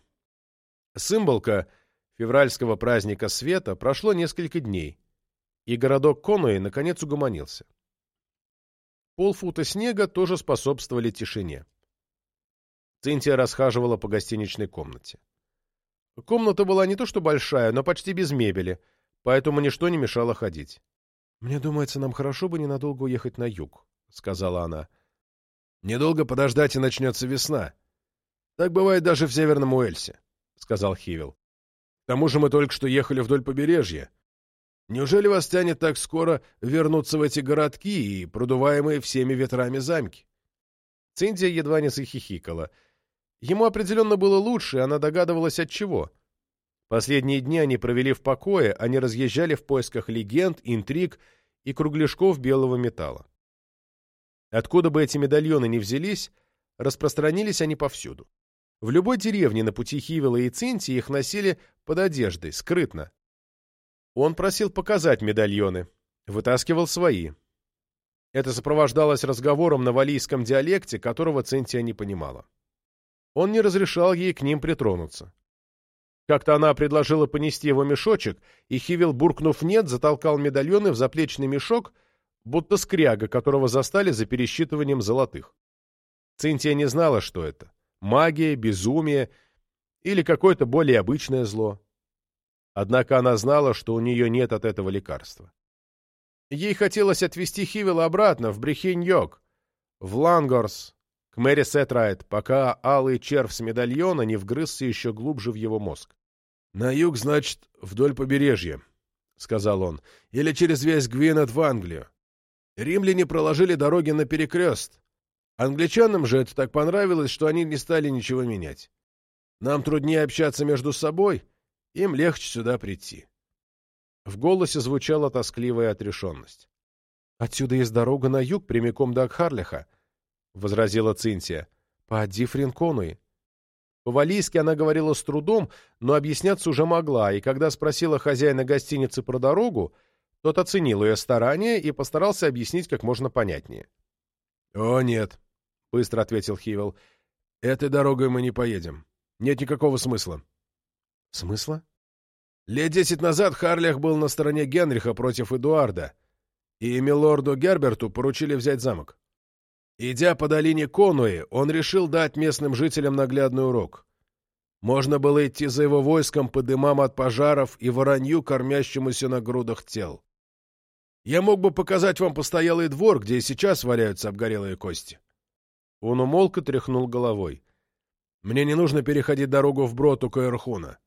Сымболка февральского праздника света прошло несколько дней, и городок Конуэй наконец угомонился. Полфута снега тоже способствовали тишине. Цинтия расхаживала по гостиничной комнате. Комната была не то что большая, но почти без мебели, поэтому ничто не мешало ходить. «Мне думается, нам хорошо бы ненадолго уехать на юг», — сказала она. «Недолго подождать, и начнется весна. Так бывает даже в Северном Уэльсе», — сказал Хивил. «К тому же мы только что ехали вдоль побережья. Неужели вас тянет так скоро вернуться в эти городки и продуваемые всеми ветрами замки?» Циндия едва не захихикала. Ему определенно было лучше, и она догадывалась от чего. Последние дни они провели в покое, они разъезжали в поисках легенд, интриг и кругляшков белого металла. Откуда бы эти медальоны ни взялись, распространились они повсюду. В любой деревне на пути Хивела и Цинти их носили под одеждой, скрытно. Он просил показать медальоны, вытаскивал свои. Это сопровождалось разговором на валийском диалекте, которого Цинтия не понимала. Он не разрешал ей к ним притронуться. Как-то она предложила понести его мешочек, и Хивил, буркнув «нет», затолкал медальоны в заплечный мешок, будто скряга, которого застали за пересчитыванием золотых. Цинтия не знала, что это — магия, безумие или какое-то более обычное зло. Однако она знала, что у нее нет от этого лекарства. Ей хотелось отвезти Хивила обратно, в Брехинь-Йог, в Лангорс, к Мэри Сетрайт, пока алый червь с медальона не вгрызся еще глубже в его мозг. «На юг, значит, вдоль побережья», — сказал он, — «или через весь Гвинет в Англию. Римляне проложили дороги на перекрест. Англичанам же это так понравилось, что они не стали ничего менять. Нам труднее общаться между собой, им легче сюда прийти». В голосе звучала тоскливая отрешенность. «Отсюда есть дорога на юг, прямиком до Акхарлиха», — возразила Цинтия. «По Дифринконуи. По-валийски она говорила с трудом, но объясняться уже могла, и когда спросила хозяина гостиницы про дорогу, тот оценил ее старания и постарался объяснить как можно понятнее. «О, нет», — быстро ответил Хивел. «Этой дорогой мы не поедем. Нет никакого смысла». «Смысла?» Лет десять назад Харлях был на стороне Генриха против Эдуарда, и милорду Герберту поручили взять замок. Идя по долине Конуи, он решил дать местным жителям наглядный урок. Можно было идти за его войском по дымам от пожаров и воронью, кормящемуся на грудах тел. Я мог бы показать вам постоялый двор, где и сейчас валяются обгорелые кости. Он умолк и тряхнул головой. Мне не нужно переходить дорогу вброд у Каэрхуна.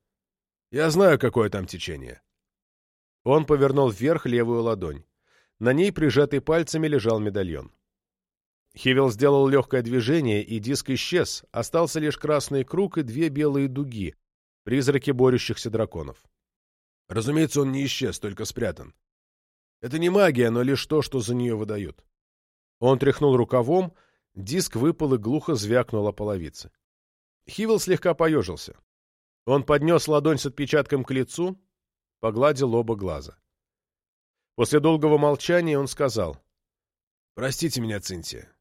Я знаю, какое там течение. Он повернул вверх левую ладонь. На ней, прижатый пальцами, лежал медальон. Хивел сделал легкое движение, и диск исчез, остался лишь красный круг и две белые дуги, призраки борющихся драконов. Разумеется, он не исчез, только спрятан. Это не магия, но лишь то, что за нее выдают. Он тряхнул рукавом, Диск выпал и глухо звякнул о половице. Хивел слегка поежился. Он поднес ладонь с отпечатком к лицу, погладил оба глаза. После долгого молчания он сказал. — Простите меня, Цинтия.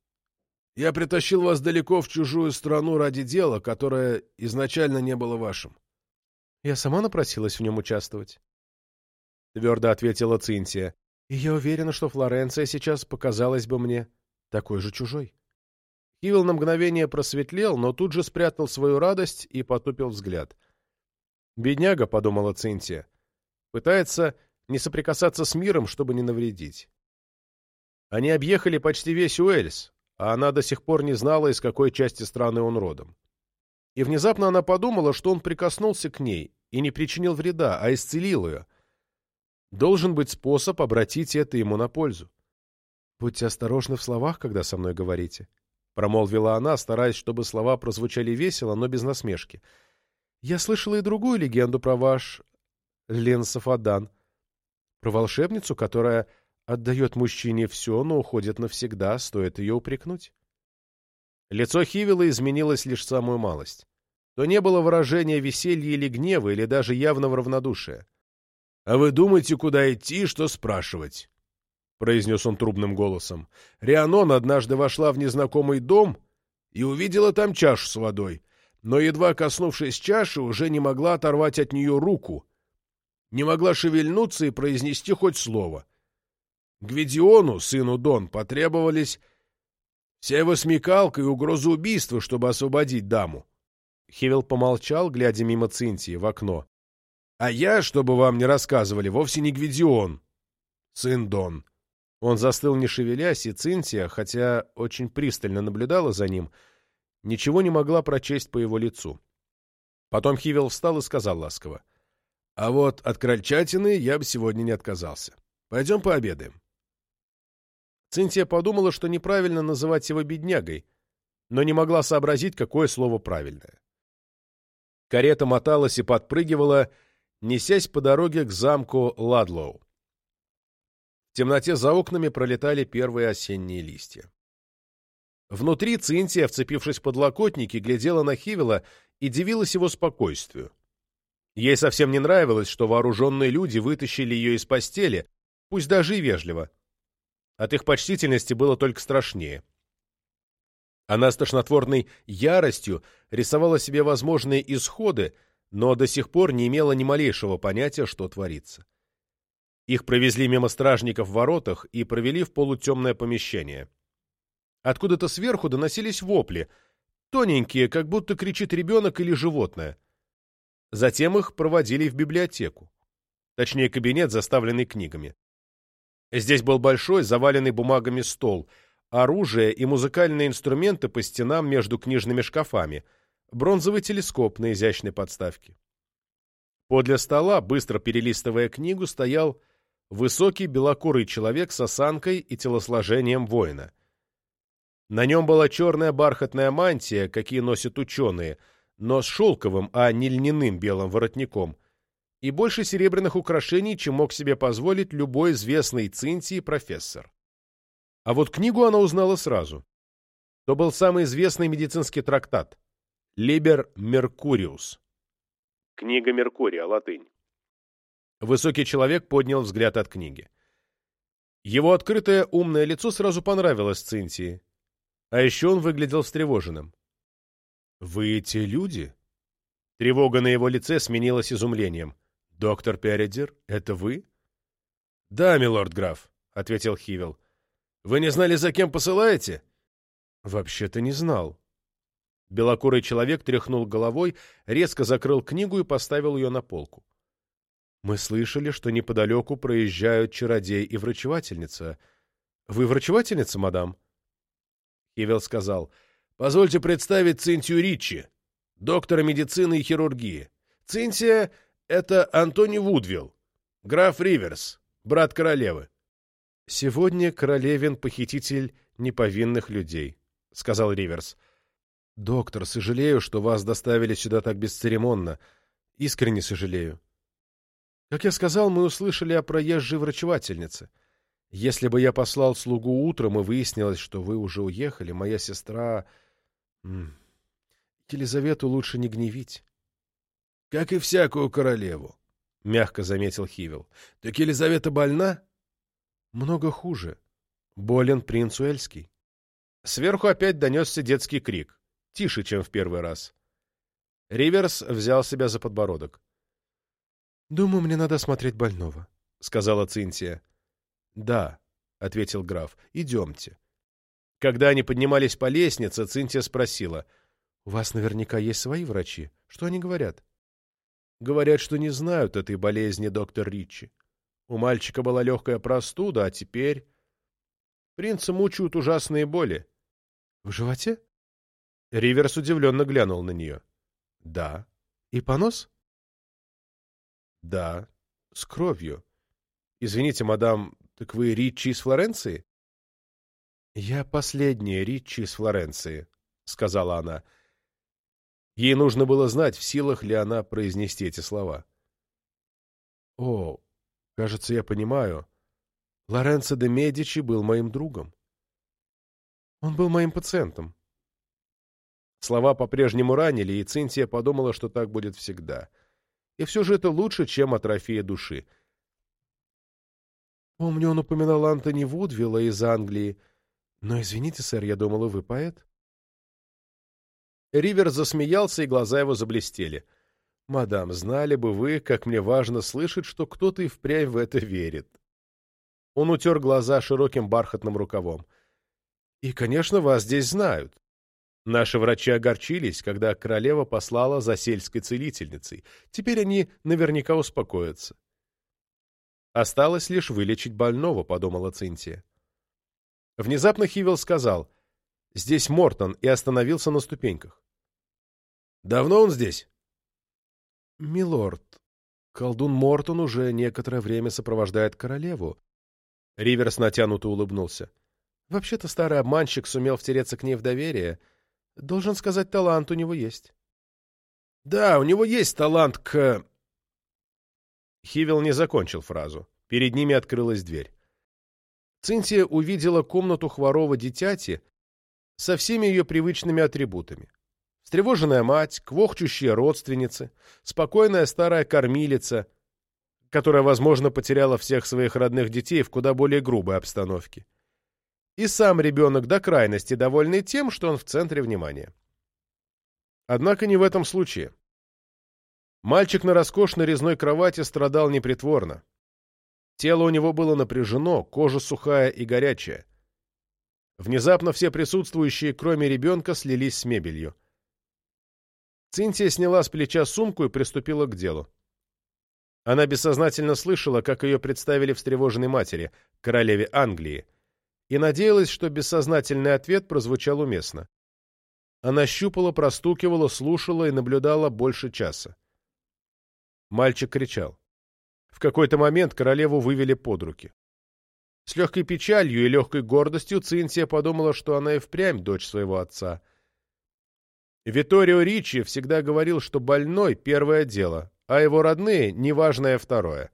Я притащил вас далеко в чужую страну ради дела, которое изначально не было вашим. — Я сама напросилась в нем участвовать. — твердо ответила Цинтия. — И я уверена, что Флоренция сейчас показалась бы мне такой же чужой. Хивил на мгновение просветлел, но тут же спрятал свою радость и потупил взгляд. «Бедняга», — подумала Цинтия, — пытается не соприкасаться с миром, чтобы не навредить. Они объехали почти весь Уэльс, а она до сих пор не знала, из какой части страны он родом. И внезапно она подумала, что он прикоснулся к ней и не причинил вреда, а исцелил ее. Должен быть способ обратить это ему на пользу. «Будьте осторожны в словах, когда со мной говорите», — промолвила она, стараясь, чтобы слова прозвучали весело, но без насмешки. «Я слышала и другую легенду про ваш Ленсофадан, про волшебницу, которая отдает мужчине все, но уходит навсегда, стоит ее упрекнуть». Лицо Хивила изменилось лишь самую малость. То не было выражения веселья или гнева, или даже явного равнодушия. «А вы думаете, куда идти и что спрашивать?» Произнес он трубным голосом. Рианон однажды вошла в незнакомый дом и увидела там чашу с водой, но, едва коснувшись чаши, уже не могла оторвать от нее руку, не могла шевельнуться и произнести хоть слово. Гвидиону, сыну Дон, потребовались вся его смекалка и угроза убийства, чтобы освободить даму. Хевел помолчал, глядя мимо Цинтии в окно. — А я, чтобы вам не рассказывали, вовсе не Гвидион, сын Дон. Он застыл, не шевелясь, и Цинтия, хотя очень пристально наблюдала за ним, ничего не могла прочесть по его лицу. Потом Хивел встал и сказал ласково. — А вот от крольчатины я бы сегодня не отказался. Пойдем пообедаем. Цинтия подумала, что неправильно называть его беднягой, но не могла сообразить, какое слово правильное. Карета моталась и подпрыгивала, несясь по дороге к замку Ладлоу. В темноте за окнами пролетали первые осенние листья. Внутри Цинтия, вцепившись в подлокотники, глядела на Хивела и дивилась его спокойствию. Ей совсем не нравилось, что вооруженные люди вытащили ее из постели, пусть даже и вежливо. От их почтительности было только страшнее. Она с тошнотворной яростью рисовала себе возможные исходы, но до сих пор не имела ни малейшего понятия, что творится. Их провезли мимо стражников в воротах и провели в полутемное помещение. Откуда-то сверху доносились вопли, тоненькие, как будто кричит ребенок или животное. Затем их проводили в библиотеку. Точнее, кабинет, заставленный книгами. Здесь был большой, заваленный бумагами стол, оружие и музыкальные инструменты по стенам между книжными шкафами, бронзовый телескоп на изящной подставке. Подле стола, быстро перелистывая книгу, стоял Высокий белокурый человек с осанкой и телосложением воина. На нем была черная бархатная мантия, какие носят ученые, но с шелковым, а не льняным белым воротником, и больше серебряных украшений, чем мог себе позволить любой известный Цинтии профессор. А вот книгу она узнала сразу. То был самый известный медицинский трактат «Либер Меркуриус». Книга Меркурия, латынь. Высокий человек поднял взгляд от книги. Его открытое умное лицо сразу понравилось Цинтии. А еще он выглядел встревоженным. «Вы эти люди?» Тревога на его лице сменилась изумлением. «Доктор Передер, это вы?» «Да, милорд граф», — ответил Хивел. «Вы не знали, за кем посылаете?» «Вообще-то не знал». Белокурый человек тряхнул головой, резко закрыл книгу и поставил ее на полку. Мы слышали, что неподалеку проезжают чародей и врачевательница. Вы врачевательница, мадам? Хивел сказал. Позвольте представить Цинтию Ричи, доктора медицины и хирургии. Цинтия — это Антони Вудвилл, граф Риверс, брат королевы. Сегодня королевин похититель неповинных людей, — сказал Риверс. Доктор, сожалею, что вас доставили сюда так бесцеремонно. Искренне сожалею. Как я сказал, мы услышали о проезжей врачевательнице. Если бы я послал слугу утром и выяснилось, что вы уже уехали, моя сестра... Елизавету лучше не гневить. — Как и всякую королеву, — мягко заметил Хивил. — Так Елизавета больна? — Много хуже. Болен принц Уэльский. Сверху опять донесся детский крик. Тише, чем в первый раз. Риверс взял себя за подбородок. — Думаю, мне надо смотреть больного, — сказала Цинтия. — Да, — ответил граф, — идемте. Когда они поднимались по лестнице, Цинтия спросила. — У вас наверняка есть свои врачи. Что они говорят? — Говорят, что не знают этой болезни, доктор Ричи. У мальчика была легкая простуда, а теперь... Принца мучают ужасные боли. — В животе? Риверс удивленно глянул на нее. — Да. — И понос? — Да. С кровью. Извините, мадам, так вы Ричи из Флоренции? — Я последняя Ричи из Флоренции, — сказала она. Ей нужно было знать, в силах ли она произнести эти слова. — О, кажется, я понимаю. Лоренцо де Медичи был моим другом. Он был моим пациентом. Слова по-прежнему ранили, и Цинтия подумала, что так будет всегда. И все же это лучше, чем атрофия души. Помню, он упоминал Антони Вудвилла из Англии. Но, извините, сэр, я думала, вы поэт. Ривер засмеялся, и глаза его заблестели. «Мадам, знали бы вы, как мне важно слышать, что кто-то и впрямь в это верит». Он утер глаза широким бархатным рукавом. «И, конечно, вас здесь знают. Наши врачи огорчились, когда королева послала за сельской целительницей. Теперь они наверняка успокоятся. Осталось лишь вылечить больного, подумала Цинтия. Внезапно Хивил сказал, «Здесь Мортон», и остановился на ступеньках. «Давно он здесь?» «Милорд, колдун Мортон уже некоторое время сопровождает королеву». Риверс натянуто улыбнулся. «Вообще-то старый обманщик сумел втереться к ней в доверие». Должен сказать, талант у него есть. Да, у него есть талант к... Хивил не закончил фразу. Перед ними открылась дверь. Цинтия увидела комнату хворого дитяти со всеми ее привычными атрибутами. Встревоженная мать, квохчущие родственницы, спокойная старая кормилица, которая, возможно, потеряла всех своих родных детей в куда более грубой обстановке и сам ребенок до крайности довольный тем, что он в центре внимания. Однако не в этом случае. Мальчик на роскошной резной кровати страдал непритворно. Тело у него было напряжено, кожа сухая и горячая. Внезапно все присутствующие, кроме ребенка, слились с мебелью. Цинтия сняла с плеча сумку и приступила к делу. Она бессознательно слышала, как ее представили встревоженной матери, королеве Англии, и надеялась, что бессознательный ответ прозвучал уместно. Она щупала, простукивала, слушала и наблюдала больше часа. Мальчик кричал. В какой-то момент королеву вывели под руки. С легкой печалью и легкой гордостью Цинтия подумала, что она и впрямь дочь своего отца. Виторио Ричи всегда говорил, что больной — первое дело, а его родные — неважное второе.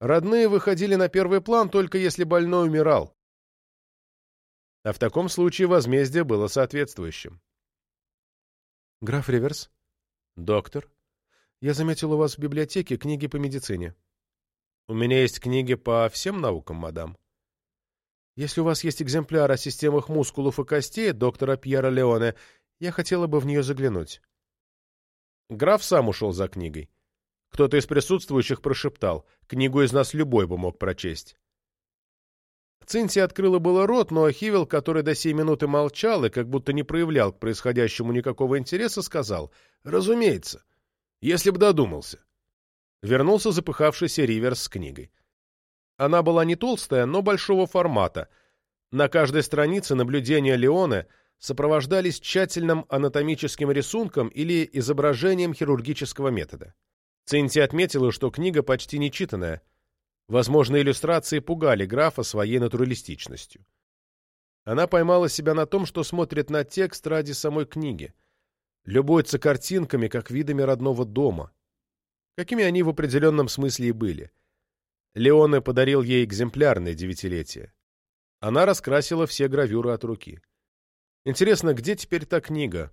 Родные выходили на первый план только если больной умирал а в таком случае возмездие было соответствующим. «Граф Риверс?» «Доктор?» «Я заметил у вас в библиотеке книги по медицине». «У меня есть книги по всем наукам, мадам». «Если у вас есть экземпляр о системах мускулов и костей доктора Пьера Леоне, я хотела бы в нее заглянуть». Граф сам ушел за книгой. Кто-то из присутствующих прошептал, книгу из нас любой бы мог прочесть. Цинси открыла было рот, но Хивел, который до сей минуты молчал и как будто не проявлял к происходящему никакого интереса, сказал «Разумеется, если бы додумался». Вернулся запыхавшийся Риверс с книгой. Она была не толстая, но большого формата. На каждой странице наблюдения Леоне сопровождались тщательным анатомическим рисунком или изображением хирургического метода. Цинти отметила, что книга почти нечитанная – Возможно, иллюстрации пугали графа своей натуралистичностью. Она поймала себя на том, что смотрит на текст ради самой книги, любуется картинками, как видами родного дома, какими они в определенном смысле и были. Леоне подарил ей экземплярное девятилетие. Она раскрасила все гравюры от руки. Интересно, где теперь та книга?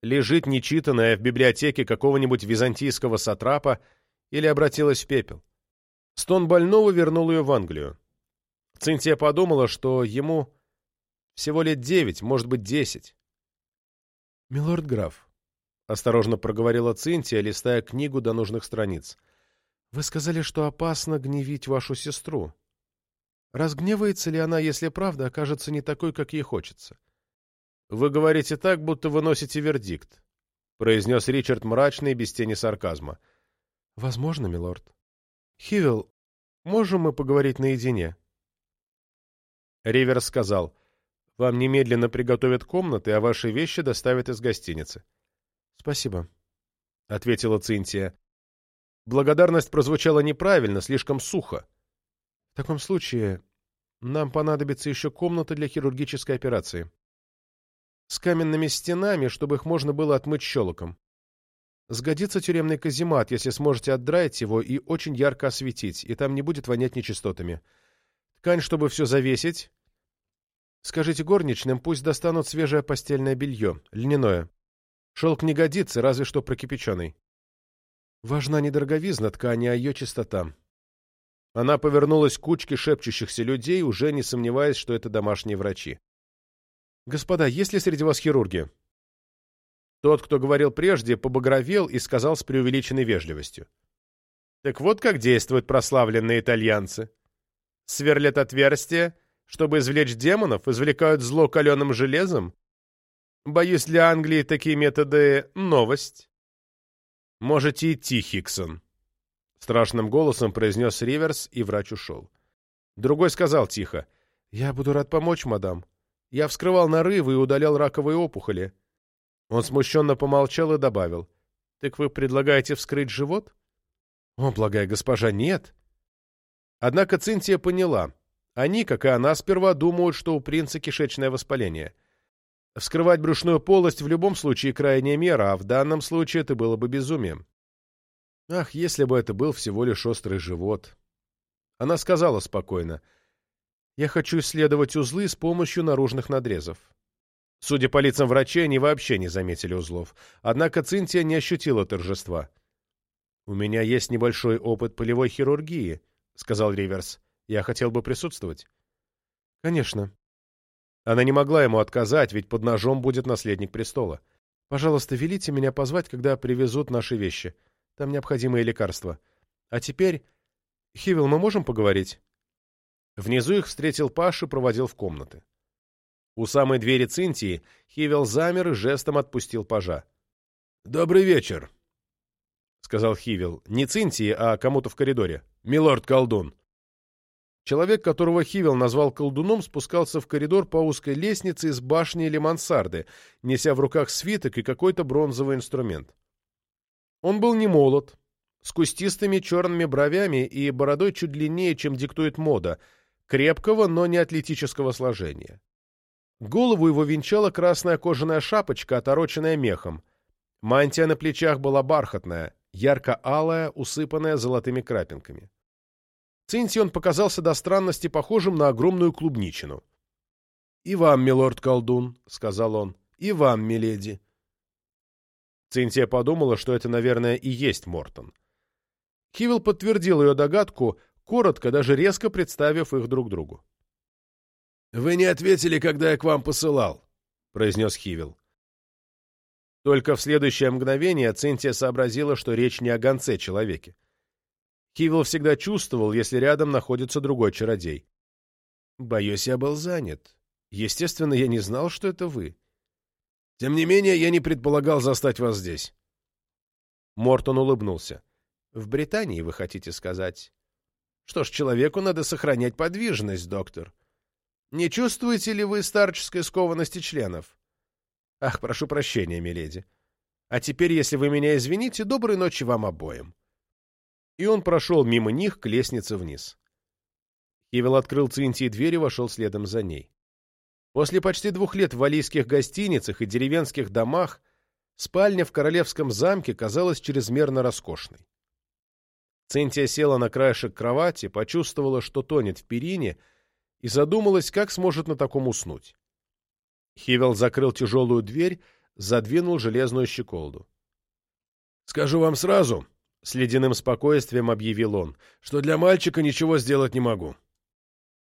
Лежит нечитанная в библиотеке какого-нибудь византийского сатрапа или обратилась в пепел? Стон больного вернул ее в Англию. Цинтия подумала, что ему всего лет девять, может быть, десять. «Милорд граф», — осторожно проговорила Цинтия, листая книгу до нужных страниц, — «вы сказали, что опасно гневить вашу сестру. Разгневается ли она, если правда окажется не такой, как ей хочется?» «Вы говорите так, будто выносите вердикт», — произнес Ричард мрачно и без тени сарказма. «Возможно, милорд. Хивел, можем мы поговорить наедине?» Риверс сказал, «Вам немедленно приготовят комнаты, а ваши вещи доставят из гостиницы». «Спасибо», — ответила Цинтия. Благодарность прозвучала неправильно, слишком сухо. «В таком случае нам понадобится еще комната для хирургической операции. С каменными стенами, чтобы их можно было отмыть щелоком. Сгодится тюремный каземат, если сможете отдраить его и очень ярко осветить, и там не будет вонять нечистотами. Ткань, чтобы все завесить. Скажите горничным, пусть достанут свежее постельное белье, льняное. Шелк не годится, разве что прокипяченый. Важна не дороговизна ткани, а ее чистота. Она повернулась к кучке шепчущихся людей, уже не сомневаясь, что это домашние врачи. «Господа, есть ли среди вас хирурги?» Тот, кто говорил прежде, побагровел и сказал с преувеличенной вежливостью. «Так вот как действуют прославленные итальянцы сверлят отверстия, чтобы извлечь демонов, извлекают зло каленым железом? Боюсь, для Англии такие методы — новость. Можете идти, Хиксон. Страшным голосом произнес Риверс, и врач ушел. Другой сказал тихо. «Я буду рад помочь, мадам. Я вскрывал нарывы и удалял раковые опухоли». Он смущенно помолчал и добавил. «Так вы предлагаете вскрыть живот?» «О, благая госпожа, нет. Однако Цинтия поняла. Они, как и она, сперва думают, что у принца кишечное воспаление. Вскрывать брюшную полость в любом случае крайняя мера, а в данном случае это было бы безумием. Ах, если бы это был всего лишь острый живот. Она сказала спокойно. Я хочу исследовать узлы с помощью наружных надрезов. Судя по лицам врачей, они вообще не заметили узлов. Однако Цинтия не ощутила торжества. «У меня есть небольшой опыт полевой хирургии», — сказал Риверс. «Я хотел бы присутствовать». «Конечно». Она не могла ему отказать, ведь под ножом будет наследник престола. «Пожалуйста, велите меня позвать, когда привезут наши вещи. Там необходимые лекарства. А теперь... Хивил, мы можем поговорить?» Внизу их встретил Паш и проводил в комнаты. У самой двери Цинтии Хивел замер и жестом отпустил пажа. «Добрый вечер», — сказал Хивел. Не Цинтии, а кому-то в коридоре. «Милорд-колдун». Человек, которого Хивел назвал колдуном, спускался в коридор по узкой лестнице из башни или мансарды, неся в руках свиток и какой-то бронзовый инструмент. Он был не молод, с кустистыми черными бровями и бородой чуть длиннее, чем диктует мода, крепкого, но не атлетического сложения. Голову его венчала красная кожаная шапочка, отороченная мехом. Мантия на плечах была бархатная, ярко-алая, усыпанная золотыми крапинками. Цинти он показался до странности похожим на огромную клубничину. — И вам, милорд-колдун, — сказал он, — и вам, миледи. Цинтия подумала, что это, наверное, и есть Мортон. Хивил подтвердил ее догадку, коротко, даже резко представив их друг другу. — Вы не ответили, когда я к вам посылал, — произнес Хивил. Только в следующее мгновение Цинтия сообразила, что речь не о гонце-человеке. Хивил всегда чувствовал, если рядом находится другой чародей. «Боюсь, я был занят. Естественно, я не знал, что это вы. Тем не менее, я не предполагал застать вас здесь». Мортон улыбнулся. «В Британии, вы хотите сказать?» «Что ж, человеку надо сохранять подвижность, доктор. Не чувствуете ли вы старческой скованности членов?» «Ах, прошу прощения, миледи. А теперь, если вы меня извините, доброй ночи вам обоим» и он прошел мимо них к лестнице вниз. Хивел открыл Цинтии дверь и вошел следом за ней. После почти двух лет в валийских гостиницах и деревенских домах спальня в королевском замке казалась чрезмерно роскошной. Цинтия села на краешек кровати, почувствовала, что тонет в перине, и задумалась, как сможет на таком уснуть. Хивел закрыл тяжелую дверь, задвинул железную щеколду. — Скажу вам сразу, — с ледяным спокойствием объявил он, — что для мальчика ничего сделать не могу.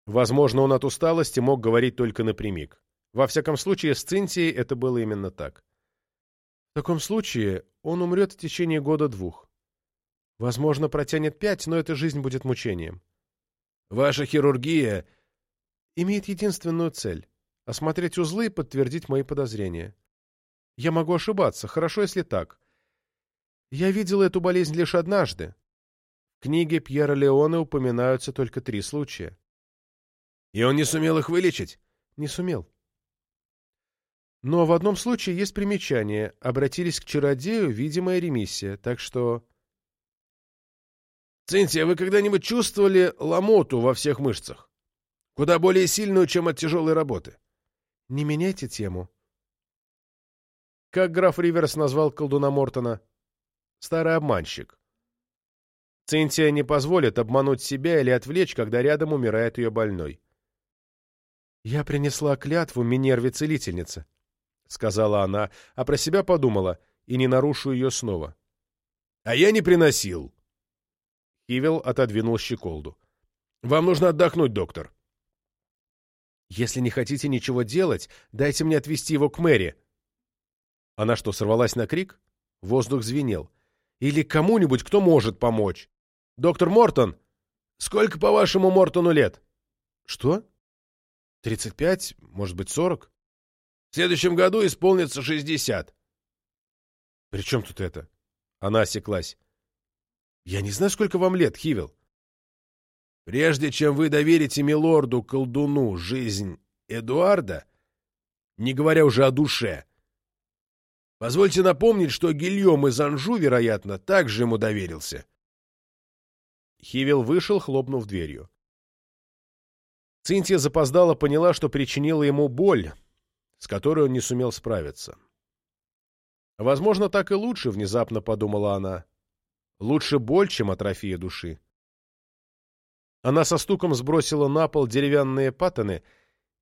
Возможно, он от усталости мог говорить только напрямик. Во всяком случае, с Цинтией это было именно так. В таком случае он умрет в течение года-двух. Возможно, протянет пять, но эта жизнь будет мучением. Ваша хирургия имеет единственную цель — осмотреть узлы и подтвердить мои подозрения. Я могу ошибаться, хорошо, если так. Я видел эту болезнь лишь однажды. В книге Пьера Леоне упоминаются только три случая. И он не сумел их вылечить? Не сумел. Но в одном случае есть примечание. Обратились к чародею, видимая ремиссия, так что... Цинтия, вы когда-нибудь чувствовали ломоту во всех мышцах? Куда более сильную, чем от тяжелой работы. Не меняйте тему. Как граф Риверс назвал колдуна Мортона? Старый обманщик. Цинтия не позволит обмануть себя или отвлечь, когда рядом умирает ее больной. «Я принесла клятву Минерве-целительнице», — сказала она, а про себя подумала, и не нарушу ее снова. «А я не приносил», Ивел отодвинул щеколду. «Вам нужно отдохнуть, доктор». «Если не хотите ничего делать, дайте мне отвезти его к Мэри». Она что, сорвалась на крик? Воздух звенел. «Или кому-нибудь, кто может помочь?» «Доктор Мортон!» «Сколько, по-вашему, Мортону лет?» «Что?» «Тридцать пять, может быть, сорок?» «В следующем году исполнится шестьдесят». «При чем тут это?» Она осеклась. Я не знаю, сколько вам лет, Хивел. Прежде чем вы доверите милорду-колдуну жизнь Эдуарда, не говоря уже о душе, позвольте напомнить, что Гильем из Анжу, вероятно, также ему доверился. Хивел вышел, хлопнув дверью. Цинтия запоздала поняла, что причинила ему боль, с которой он не сумел справиться. Возможно, так и лучше, внезапно подумала она. Лучше боль, чем атрофия души. Она со стуком сбросила на пол деревянные патоны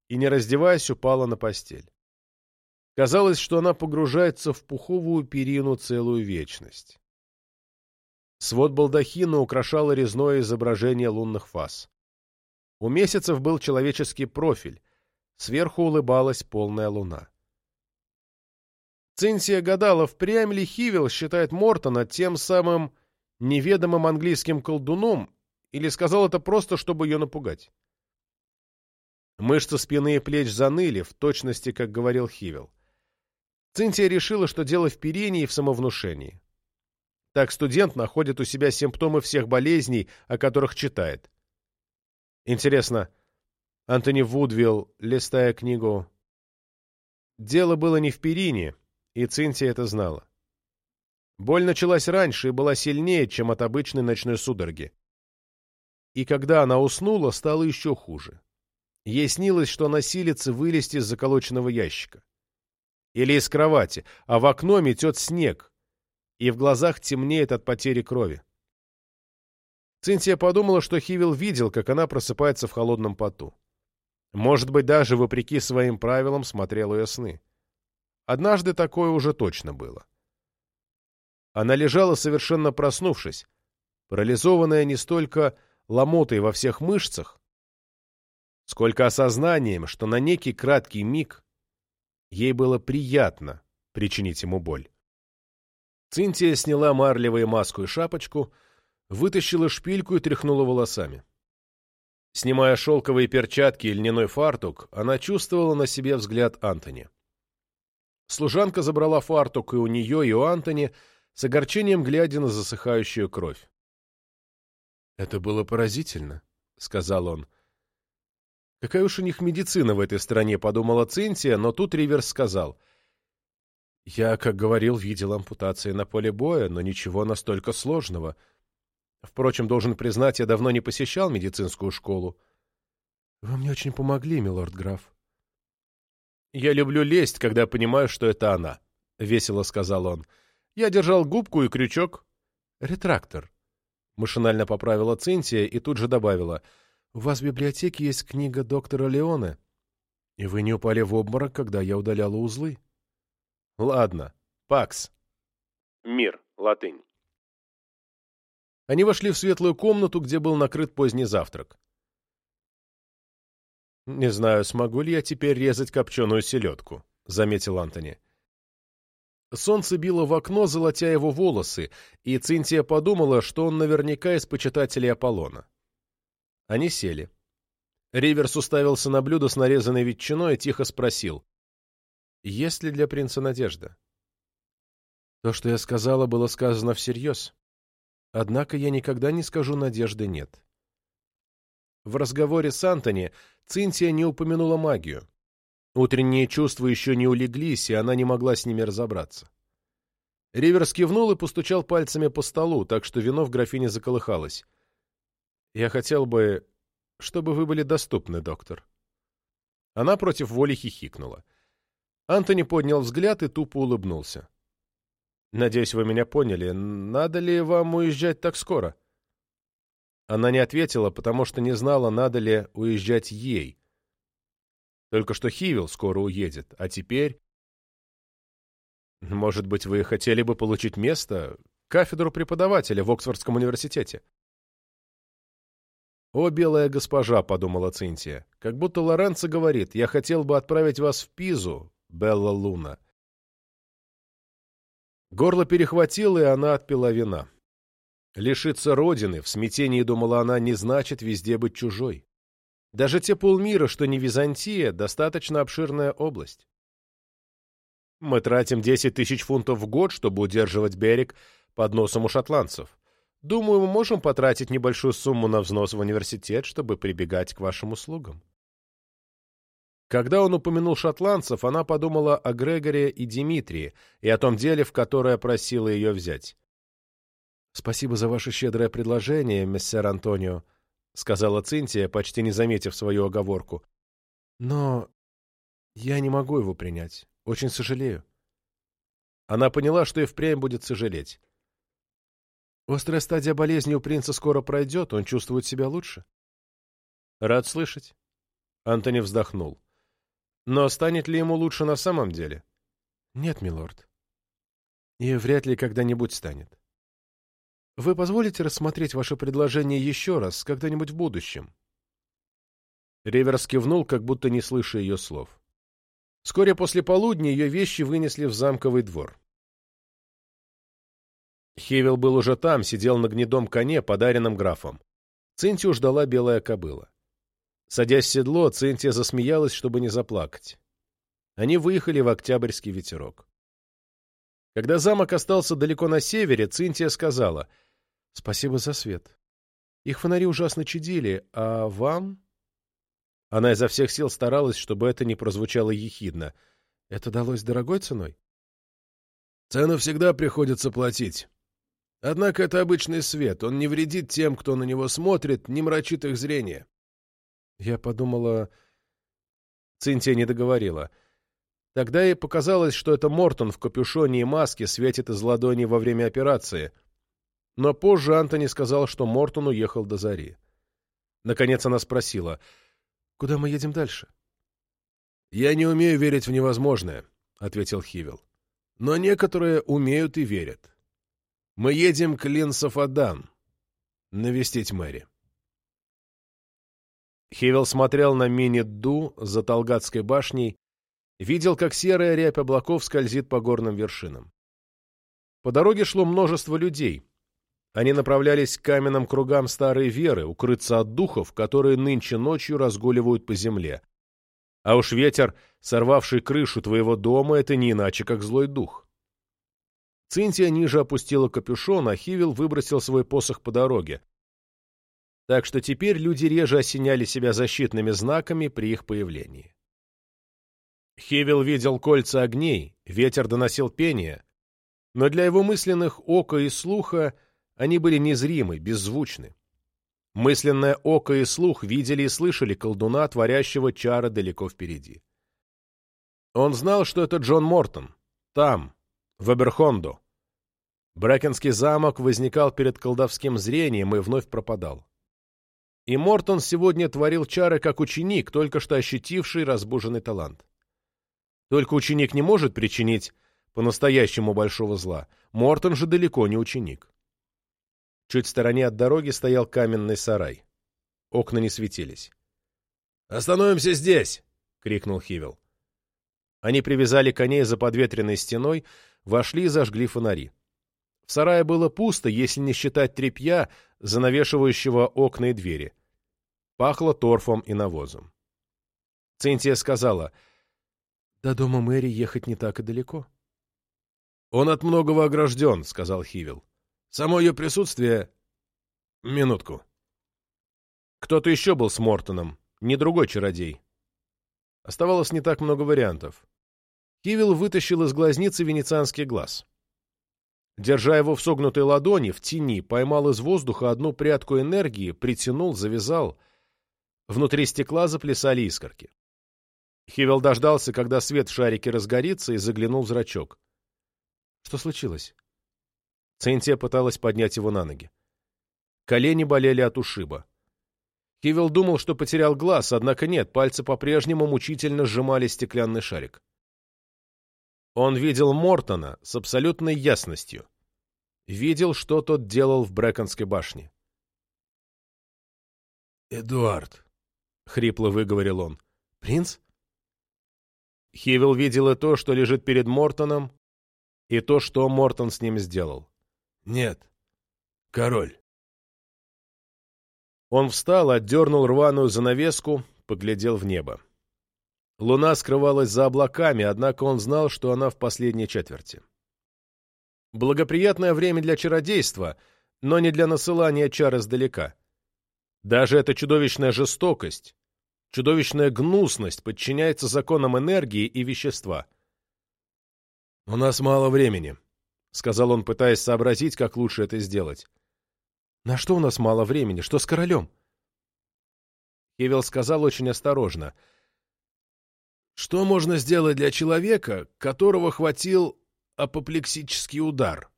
и, не раздеваясь, упала на постель. Казалось, что она погружается в пуховую перину целую вечность. Свод балдахина украшало резное изображение лунных фаз. У месяцев был человеческий профиль, сверху улыбалась полная луна. Цинсия гадала, впрямь ли Хивил считает Мортона тем самым неведомым английским колдуном или сказал это просто, чтобы ее напугать? Мышцы спины и плеч заныли, в точности, как говорил Хивел. Цинтия решила, что дело в перении и в самовнушении. Так студент находит у себя симптомы всех болезней, о которых читает. Интересно, Антони Вудвилл, листая книгу... Дело было не в перине, и Цинтия это знала. Боль началась раньше и была сильнее, чем от обычной ночной судороги. И когда она уснула, стало еще хуже. Ей снилось, что она силится вылезти из заколоченного ящика. Или из кровати, а в окно метет снег, и в глазах темнеет от потери крови. Цинтия подумала, что Хивил видел, как она просыпается в холодном поту. Может быть, даже, вопреки своим правилам, смотрел ее сны. Однажды такое уже точно было. Она лежала, совершенно проснувшись, парализованная не столько ломотой во всех мышцах, сколько осознанием, что на некий краткий миг ей было приятно причинить ему боль. Цинтия сняла марлевую маску и шапочку, вытащила шпильку и тряхнула волосами. Снимая шелковые перчатки и льняной фартук, она чувствовала на себе взгляд Антони. Служанка забрала фартук и у нее, и у Антони, с огорчением глядя на засыхающую кровь. «Это было поразительно», — сказал он. «Какая уж у них медицина в этой стране», — подумала Цинтия, но тут Риверс сказал. «Я, как говорил, видел ампутации на поле боя, но ничего настолько сложного. Впрочем, должен признать, я давно не посещал медицинскую школу. Вы мне очень помогли, милорд граф». «Я люблю лесть, когда понимаю, что это она», — весело сказал он. Я держал губку и крючок. Ретрактор. — машинально поправила Цинтия и тут же добавила. «У вас в библиотеке есть книга доктора Леоне, и вы не упали в обморок, когда я удаляла узлы». «Ладно. Пакс». «Мир. Латынь». Они вошли в светлую комнату, где был накрыт поздний завтрак. «Не знаю, смогу ли я теперь резать копченую селедку», — заметил Антони. Солнце било в окно, золотя его волосы, и Цинтия подумала, что он наверняка из почитателей Аполлона. Они сели. Риверс уставился на блюдо с нарезанной ветчиной и тихо спросил. «Есть ли для принца надежда?» «То, что я сказала, было сказано всерьез. Однако я никогда не скажу «надежды нет». В разговоре с Антони Цинтия не упомянула магию. Утренние чувства еще не улеглись, и она не могла с ними разобраться. Риверс кивнул и постучал пальцами по столу, так что вино в графине заколыхалось. «Я хотел бы, чтобы вы были доступны, доктор». Она против воли хихикнула. Антони поднял взгляд и тупо улыбнулся. «Надеюсь, вы меня поняли. Надо ли вам уезжать так скоро?» Она не ответила, потому что не знала, надо ли уезжать ей. Только что Хивил скоро уедет, а теперь... Может быть, вы хотели бы получить место, кафедру преподавателя в Оксфордском университете? «О, белая госпожа», — подумала Цинтия, — «как будто Лоренцо говорит, я хотел бы отправить вас в Пизу, Белла Луна». Горло перехватило, и она отпила вина. Лишиться родины, в смятении думала она, не значит везде быть чужой. Даже те полмира, что не Византия, достаточно обширная область. Мы тратим 10 тысяч фунтов в год, чтобы удерживать берег под носом у шотландцев. Думаю, мы можем потратить небольшую сумму на взнос в университет, чтобы прибегать к вашим услугам. Когда он упомянул шотландцев, она подумала о Грегоре и Димитрии и о том деле, в которое просила ее взять. «Спасибо за ваше щедрое предложение, мессер Антонио», — сказала Цинтия, почти не заметив свою оговорку. «Но я не могу его принять. Очень сожалею». Она поняла, что и впрямь будет сожалеть. «Острая стадия болезни у принца скоро пройдет, он чувствует себя лучше». «Рад слышать». Антони вздохнул. «Но станет ли ему лучше на самом деле?» «Нет, милорд. И вряд ли когда-нибудь станет. Вы позволите рассмотреть ваше предложение еще раз, когда-нибудь в будущем?» Реверс кивнул, как будто не слыша ее слов. Вскоре после полудня ее вещи вынесли в замковый двор. Хевел был уже там, сидел на гнедом коне, подаренном графом. Цинтию ждала белая кобыла. Садясь в седло, Цинтия засмеялась, чтобы не заплакать. Они выехали в октябрьский ветерок. Когда замок остался далеко на севере, Цинтия сказала — Спасибо за свет. Их фонари ужасно чадили, а вам... Она изо всех сил старалась, чтобы это не прозвучало ехидно. Это далось дорогой ценой? Цену всегда приходится платить. Однако это обычный свет, он не вредит тем, кто на него смотрит, не мрачит их зрение. Я подумала... Цинтия не договорила. Тогда ей показалось, что это Мортон в капюшоне и маске светит из ладони во время операции — но позже Антони сказал, что Мортон уехал до зари. Наконец она спросила, «Куда мы едем дальше?» «Я не умею верить в невозможное», — ответил Хивел. «Но некоторые умеют и верят. Мы едем к Линсофадан навестить Мэри». Хивел смотрел на мини-ду за Толгатской башней, видел, как серая рябь облаков скользит по горным вершинам. По дороге шло множество людей — они направлялись к каменным кругам старой веры, укрыться от духов, которые нынче ночью разгуливают по земле. А уж ветер, сорвавший крышу твоего дома, это не иначе, как злой дух. Цинтия ниже опустила капюшон, а Хивил выбросил свой посох по дороге. Так что теперь люди реже осеняли себя защитными знаками при их появлении. Хивил видел кольца огней, ветер доносил пение, но для его мысленных ока и слуха они были незримы, беззвучны. Мысленное око и слух видели и слышали колдуна, творящего чары далеко впереди. Он знал, что это Джон Мортон, там, в Эберхондо. Брэкенский замок возникал перед колдовским зрением и вновь пропадал. И Мортон сегодня творил чары как ученик, только что ощутивший разбуженный талант. Только ученик не может причинить по-настоящему большого зла. Мортон же далеко не ученик. Чуть в стороне от дороги стоял каменный сарай. Окна не светились. «Остановимся здесь!» — крикнул Хивел. Они привязали коней за подветренной стеной, вошли и зажгли фонари. В сарае было пусто, если не считать тряпья, занавешивающего окна и двери. Пахло торфом и навозом. Цинтия сказала, «До дома мэри ехать не так и далеко». «Он от многого огражден», — сказал Хивил. «Само ее присутствие...» «Минутку». Кто-то еще был с Мортоном, не другой чародей. Оставалось не так много вариантов. Хивил вытащил из глазницы венецианский глаз. Держа его в согнутой ладони, в тени, поймал из воздуха одну прядку энергии, притянул, завязал. Внутри стекла заплясали искорки. Хивел дождался, когда свет в шарике разгорится, и заглянул в зрачок. Что случилось? Цинтия пыталась поднять его на ноги. Колени болели от ушиба. Хивел думал, что потерял глаз, однако нет, пальцы по-прежнему мучительно сжимали стеклянный шарик. Он видел Мортона с абсолютной ясностью. Видел, что тот делал в Брэконской башне. «Эдуард», — хрипло выговорил он. «Принц?» Хивел видел и то, что лежит перед Мортоном, и то, что Мортон с ним сделал. «Нет, король». Он встал, отдернул рваную занавеску, поглядел в небо. Луна скрывалась за облаками, однако он знал, что она в последней четверти. Благоприятное время для чародейства, но не для насылания чар издалека. Даже эта чудовищная жестокость, чудовищная гнусность подчиняется законам энергии и вещества. «У нас мало времени», — сказал он, пытаясь сообразить, как лучше это сделать. «На что у нас мало времени? Что с королем?» Хевел сказал очень осторожно — что можно сделать для человека, которого хватил апоплексический удар?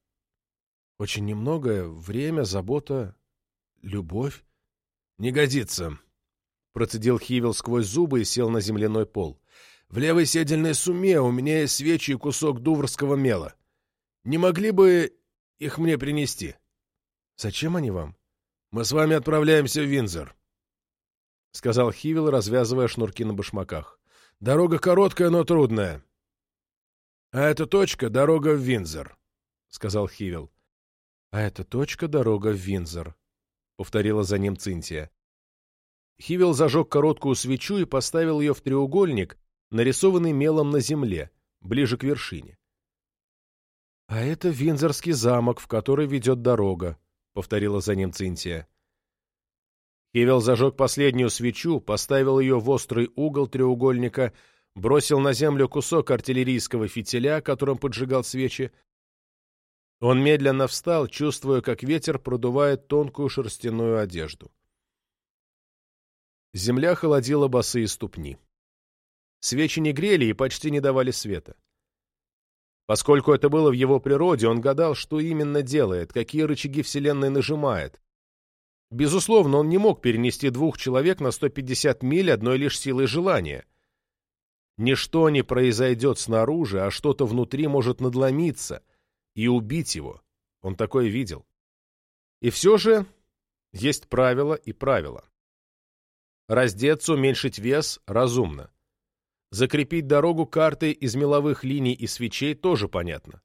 Очень немногое время, забота, любовь. Не годится. Процедил Хивел сквозь зубы и сел на земляной пол. В левой седельной суме у меня есть свечи и кусок дуврского мела. Не могли бы их мне принести? Зачем они вам? Мы с вами отправляемся в Винзор, — сказал Хивел, развязывая шнурки на башмаках. Дорога короткая, но трудная. — А эта точка — дорога в Винзор, — сказал Хивел. — А эта точка — дорога в Винзор, — повторила за ним Цинтия. Хивел зажег короткую свечу и поставил ее в треугольник, нарисованный мелом на земле, ближе к вершине. — А это Винзорский замок, в который ведет дорога, — повторила за ним Цинтия. Хивел зажег последнюю свечу, поставил ее в острый угол треугольника, бросил на землю кусок артиллерийского фитиля, которым поджигал свечи. Он медленно встал, чувствуя, как ветер продувает тонкую шерстяную одежду. Земля холодила босые ступни. Свечи не грели и почти не давали света. Поскольку это было в его природе, он гадал, что именно делает, какие рычаги Вселенной нажимает, Безусловно, он не мог перенести двух человек на 150 миль одной лишь силой желания. Ничто не произойдет снаружи, а что-то внутри может надломиться и убить его. Он такое видел. И все же есть правила и правила. Раздеться, уменьшить вес – разумно. Закрепить дорогу картой из меловых линий и свечей тоже понятно.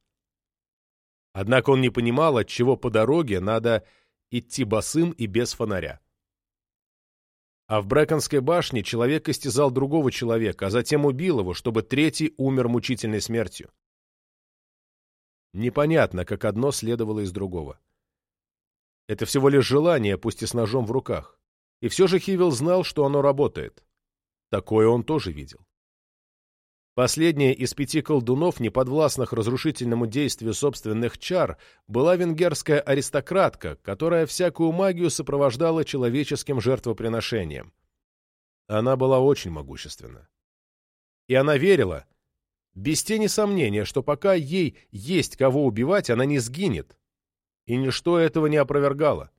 Однако он не понимал, от чего по дороге надо идти босым и без фонаря. А в Брэконской башне человек истязал другого человека, а затем убил его, чтобы третий умер мучительной смертью. Непонятно, как одно следовало из другого. Это всего лишь желание, пусть и с ножом в руках. И все же Хивил знал, что оно работает. Такое он тоже видел. Последняя из пяти колдунов, неподвластных разрушительному действию собственных чар, была венгерская аристократка, которая всякую магию сопровождала человеческим жертвоприношением. Она была очень могущественна. И она верила, без тени сомнения, что пока ей есть кого убивать, она не сгинет, и ничто этого не опровергало.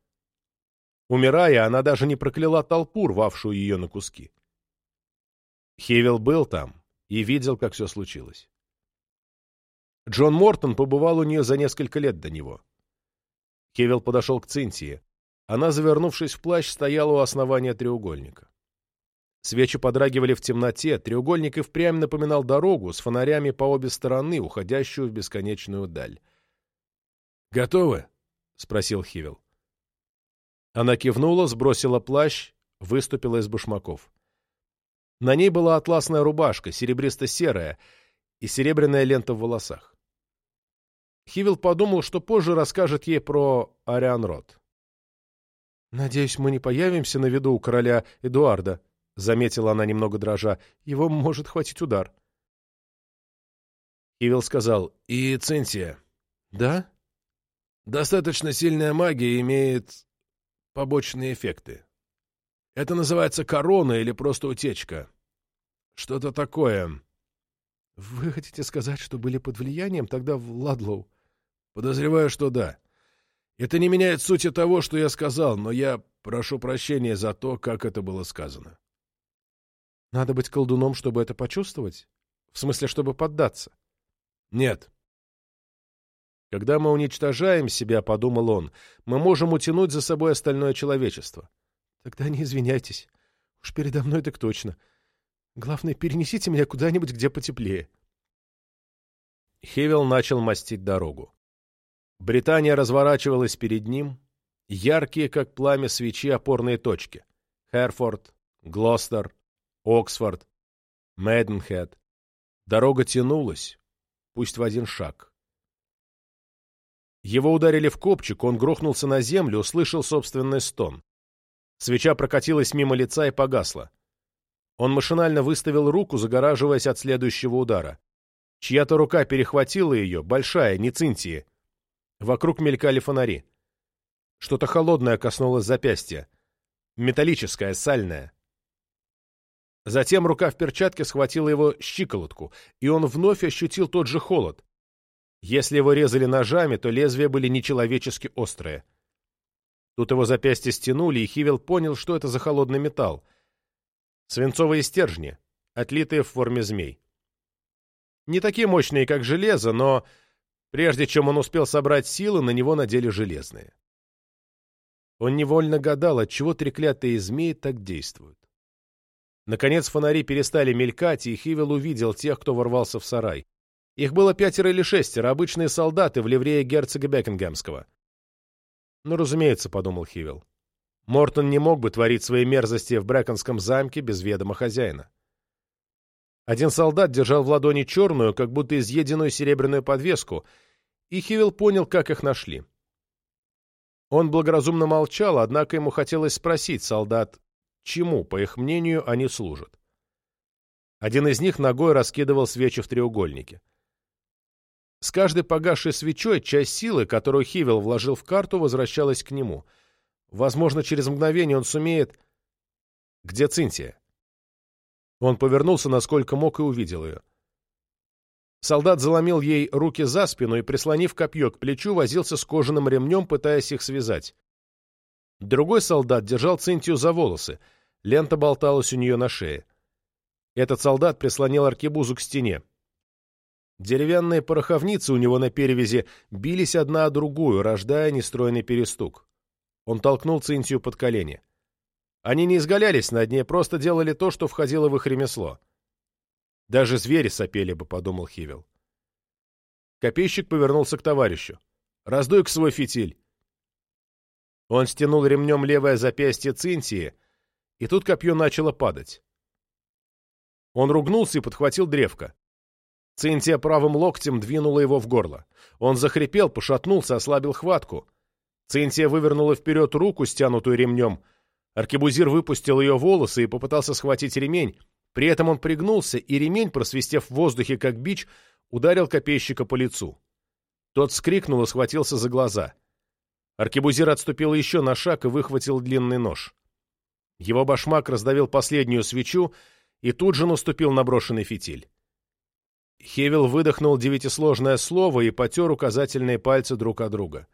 Умирая, она даже не прокляла толпу, рвавшую ее на куски. Хевилл был там и видел, как все случилось. Джон Мортон побывал у нее за несколько лет до него. Хевилл подошел к Цинтии. Она, завернувшись в плащ, стояла у основания треугольника. Свечи подрагивали в темноте, треугольник и впрямь напоминал дорогу с фонарями по обе стороны, уходящую в бесконечную даль. «Готовы?» — спросил Хивил. Она кивнула, сбросила плащ, выступила из башмаков. На ней была атласная рубашка, серебристо-серая, и серебряная лента в волосах. Хивил подумал, что позже расскажет ей про Ариан Рот. «Надеюсь, мы не появимся на виду у короля Эдуарда», — заметила она немного дрожа. «Его может хватить удар». Хивил сказал, «И Цинтия». «Да?» «Достаточно сильная магия имеет побочные эффекты. Это называется корона или просто утечка. Что-то такое. Вы хотите сказать, что были под влиянием тогда в Ладлоу? Подозреваю, что да. Это не меняет сути того, что я сказал, но я прошу прощения за то, как это было сказано. Надо быть колдуном, чтобы это почувствовать? В смысле, чтобы поддаться? Нет. Когда мы уничтожаем себя, — подумал он, — мы можем утянуть за собой остальное человечество. Тогда не извиняйтесь. Уж передо мной так точно. Главное, перенесите меня куда-нибудь, где потеплее. Хевел начал мастить дорогу. Британия разворачивалась перед ним, яркие, как пламя свечи, опорные точки. Херфорд, Глостер, Оксфорд, Мэдденхед. Дорога тянулась, пусть в один шаг. Его ударили в копчик, он грохнулся на землю, услышал собственный стон. Свеча прокатилась мимо лица и погасла. Он машинально выставил руку, загораживаясь от следующего удара. Чья-то рука перехватила ее, большая, не цинтии. Вокруг мелькали фонари. Что-то холодное коснулось запястья. Металлическое, сальное. Затем рука в перчатке схватила его щиколотку, и он вновь ощутил тот же холод. Если его резали ножами, то лезвия были нечеловечески острые. Тут его запястье стянули, и Хивел понял, что это за холодный металл. Свинцовые стержни, отлитые в форме змей. Не такие мощные, как железо, но прежде чем он успел собрать силы, на него надели железные. Он невольно гадал, отчего треклятые змеи так действуют. Наконец фонари перестали мелькать, и Хивел увидел тех, кто ворвался в сарай. Их было пятеро или шестеро, обычные солдаты в ливрее герцога Бекингемского. Ну, разумеется, — подумал Хивел. Мортон не мог бы творить свои мерзости в Брэконском замке без ведома хозяина. Один солдат держал в ладони черную, как будто изъеденную серебряную подвеску, и Хивел понял, как их нашли. Он благоразумно молчал, однако ему хотелось спросить солдат, чему, по их мнению, они служат. Один из них ногой раскидывал свечи в треугольнике. С каждой погасшей свечой часть силы, которую Хивел вложил в карту, возвращалась к нему. Возможно, через мгновение он сумеет... Где Цинтия? Он повернулся, насколько мог, и увидел ее. Солдат заломил ей руки за спину и, прислонив копье к плечу, возился с кожаным ремнем, пытаясь их связать. Другой солдат держал Цинтию за волосы. Лента болталась у нее на шее. Этот солдат прислонил аркебузу к стене. Деревянные пороховницы у него на перевязи бились одна о другую, рождая нестройный перестук. Он толкнул Цинтию под колени. Они не изгалялись над ней, просто делали то, что входило в их ремесло. Даже звери сопели бы, подумал Хивел. Копейщик повернулся к товарищу. «Раздуй-ка свой фитиль!» Он стянул ремнем левое запястье Цинтии, и тут копье начало падать. Он ругнулся и подхватил древко. Цинтия правым локтем двинула его в горло. Он захрипел, пошатнулся, ослабил хватку. Цинтия вывернула вперед руку, стянутую ремнем. Аркебузир выпустил ее волосы и попытался схватить ремень. При этом он пригнулся, и ремень, просвистев в воздухе как бич, ударил копейщика по лицу. Тот скрикнул и схватился за глаза. Аркебузир отступил еще на шаг и выхватил длинный нож. Его башмак раздавил последнюю свечу и тут же наступил на брошенный фитиль. Хевел выдохнул девятисложное слово и потер указательные пальцы друг от друга.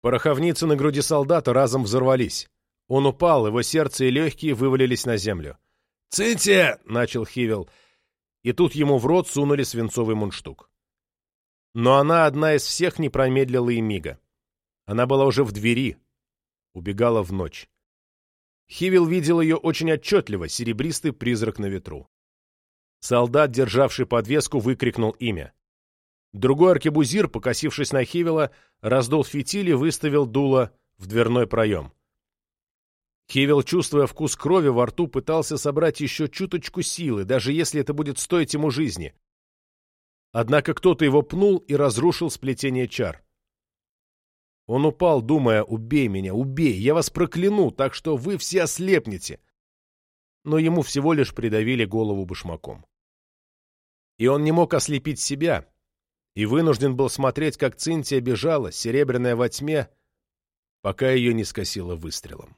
Пороховницы на груди солдата разом взорвались. Он упал, его сердце и легкие вывалились на землю. «Цинтия!» — начал Хивел. И тут ему в рот сунули свинцовый мундштук. Но она одна из всех не промедлила и мига. Она была уже в двери, убегала в ночь. Хивил видел ее очень отчетливо, серебристый призрак на ветру. Солдат, державший подвеску, выкрикнул имя. Другой аркебузир, покосившись на Хивила, раздул фитиль и выставил дуло в дверной проем. Хивил, чувствуя вкус крови во рту, пытался собрать еще чуточку силы, даже если это будет стоить ему жизни. Однако кто-то его пнул и разрушил сплетение чар. Он упал, думая, «Убей меня, убей, я вас прокляну, так что вы все ослепнете!» Но ему всего лишь придавили голову башмаком. И он не мог ослепить себя, и вынужден был смотреть, как Цинтия бежала, серебряная во тьме, пока ее не скосило выстрелом.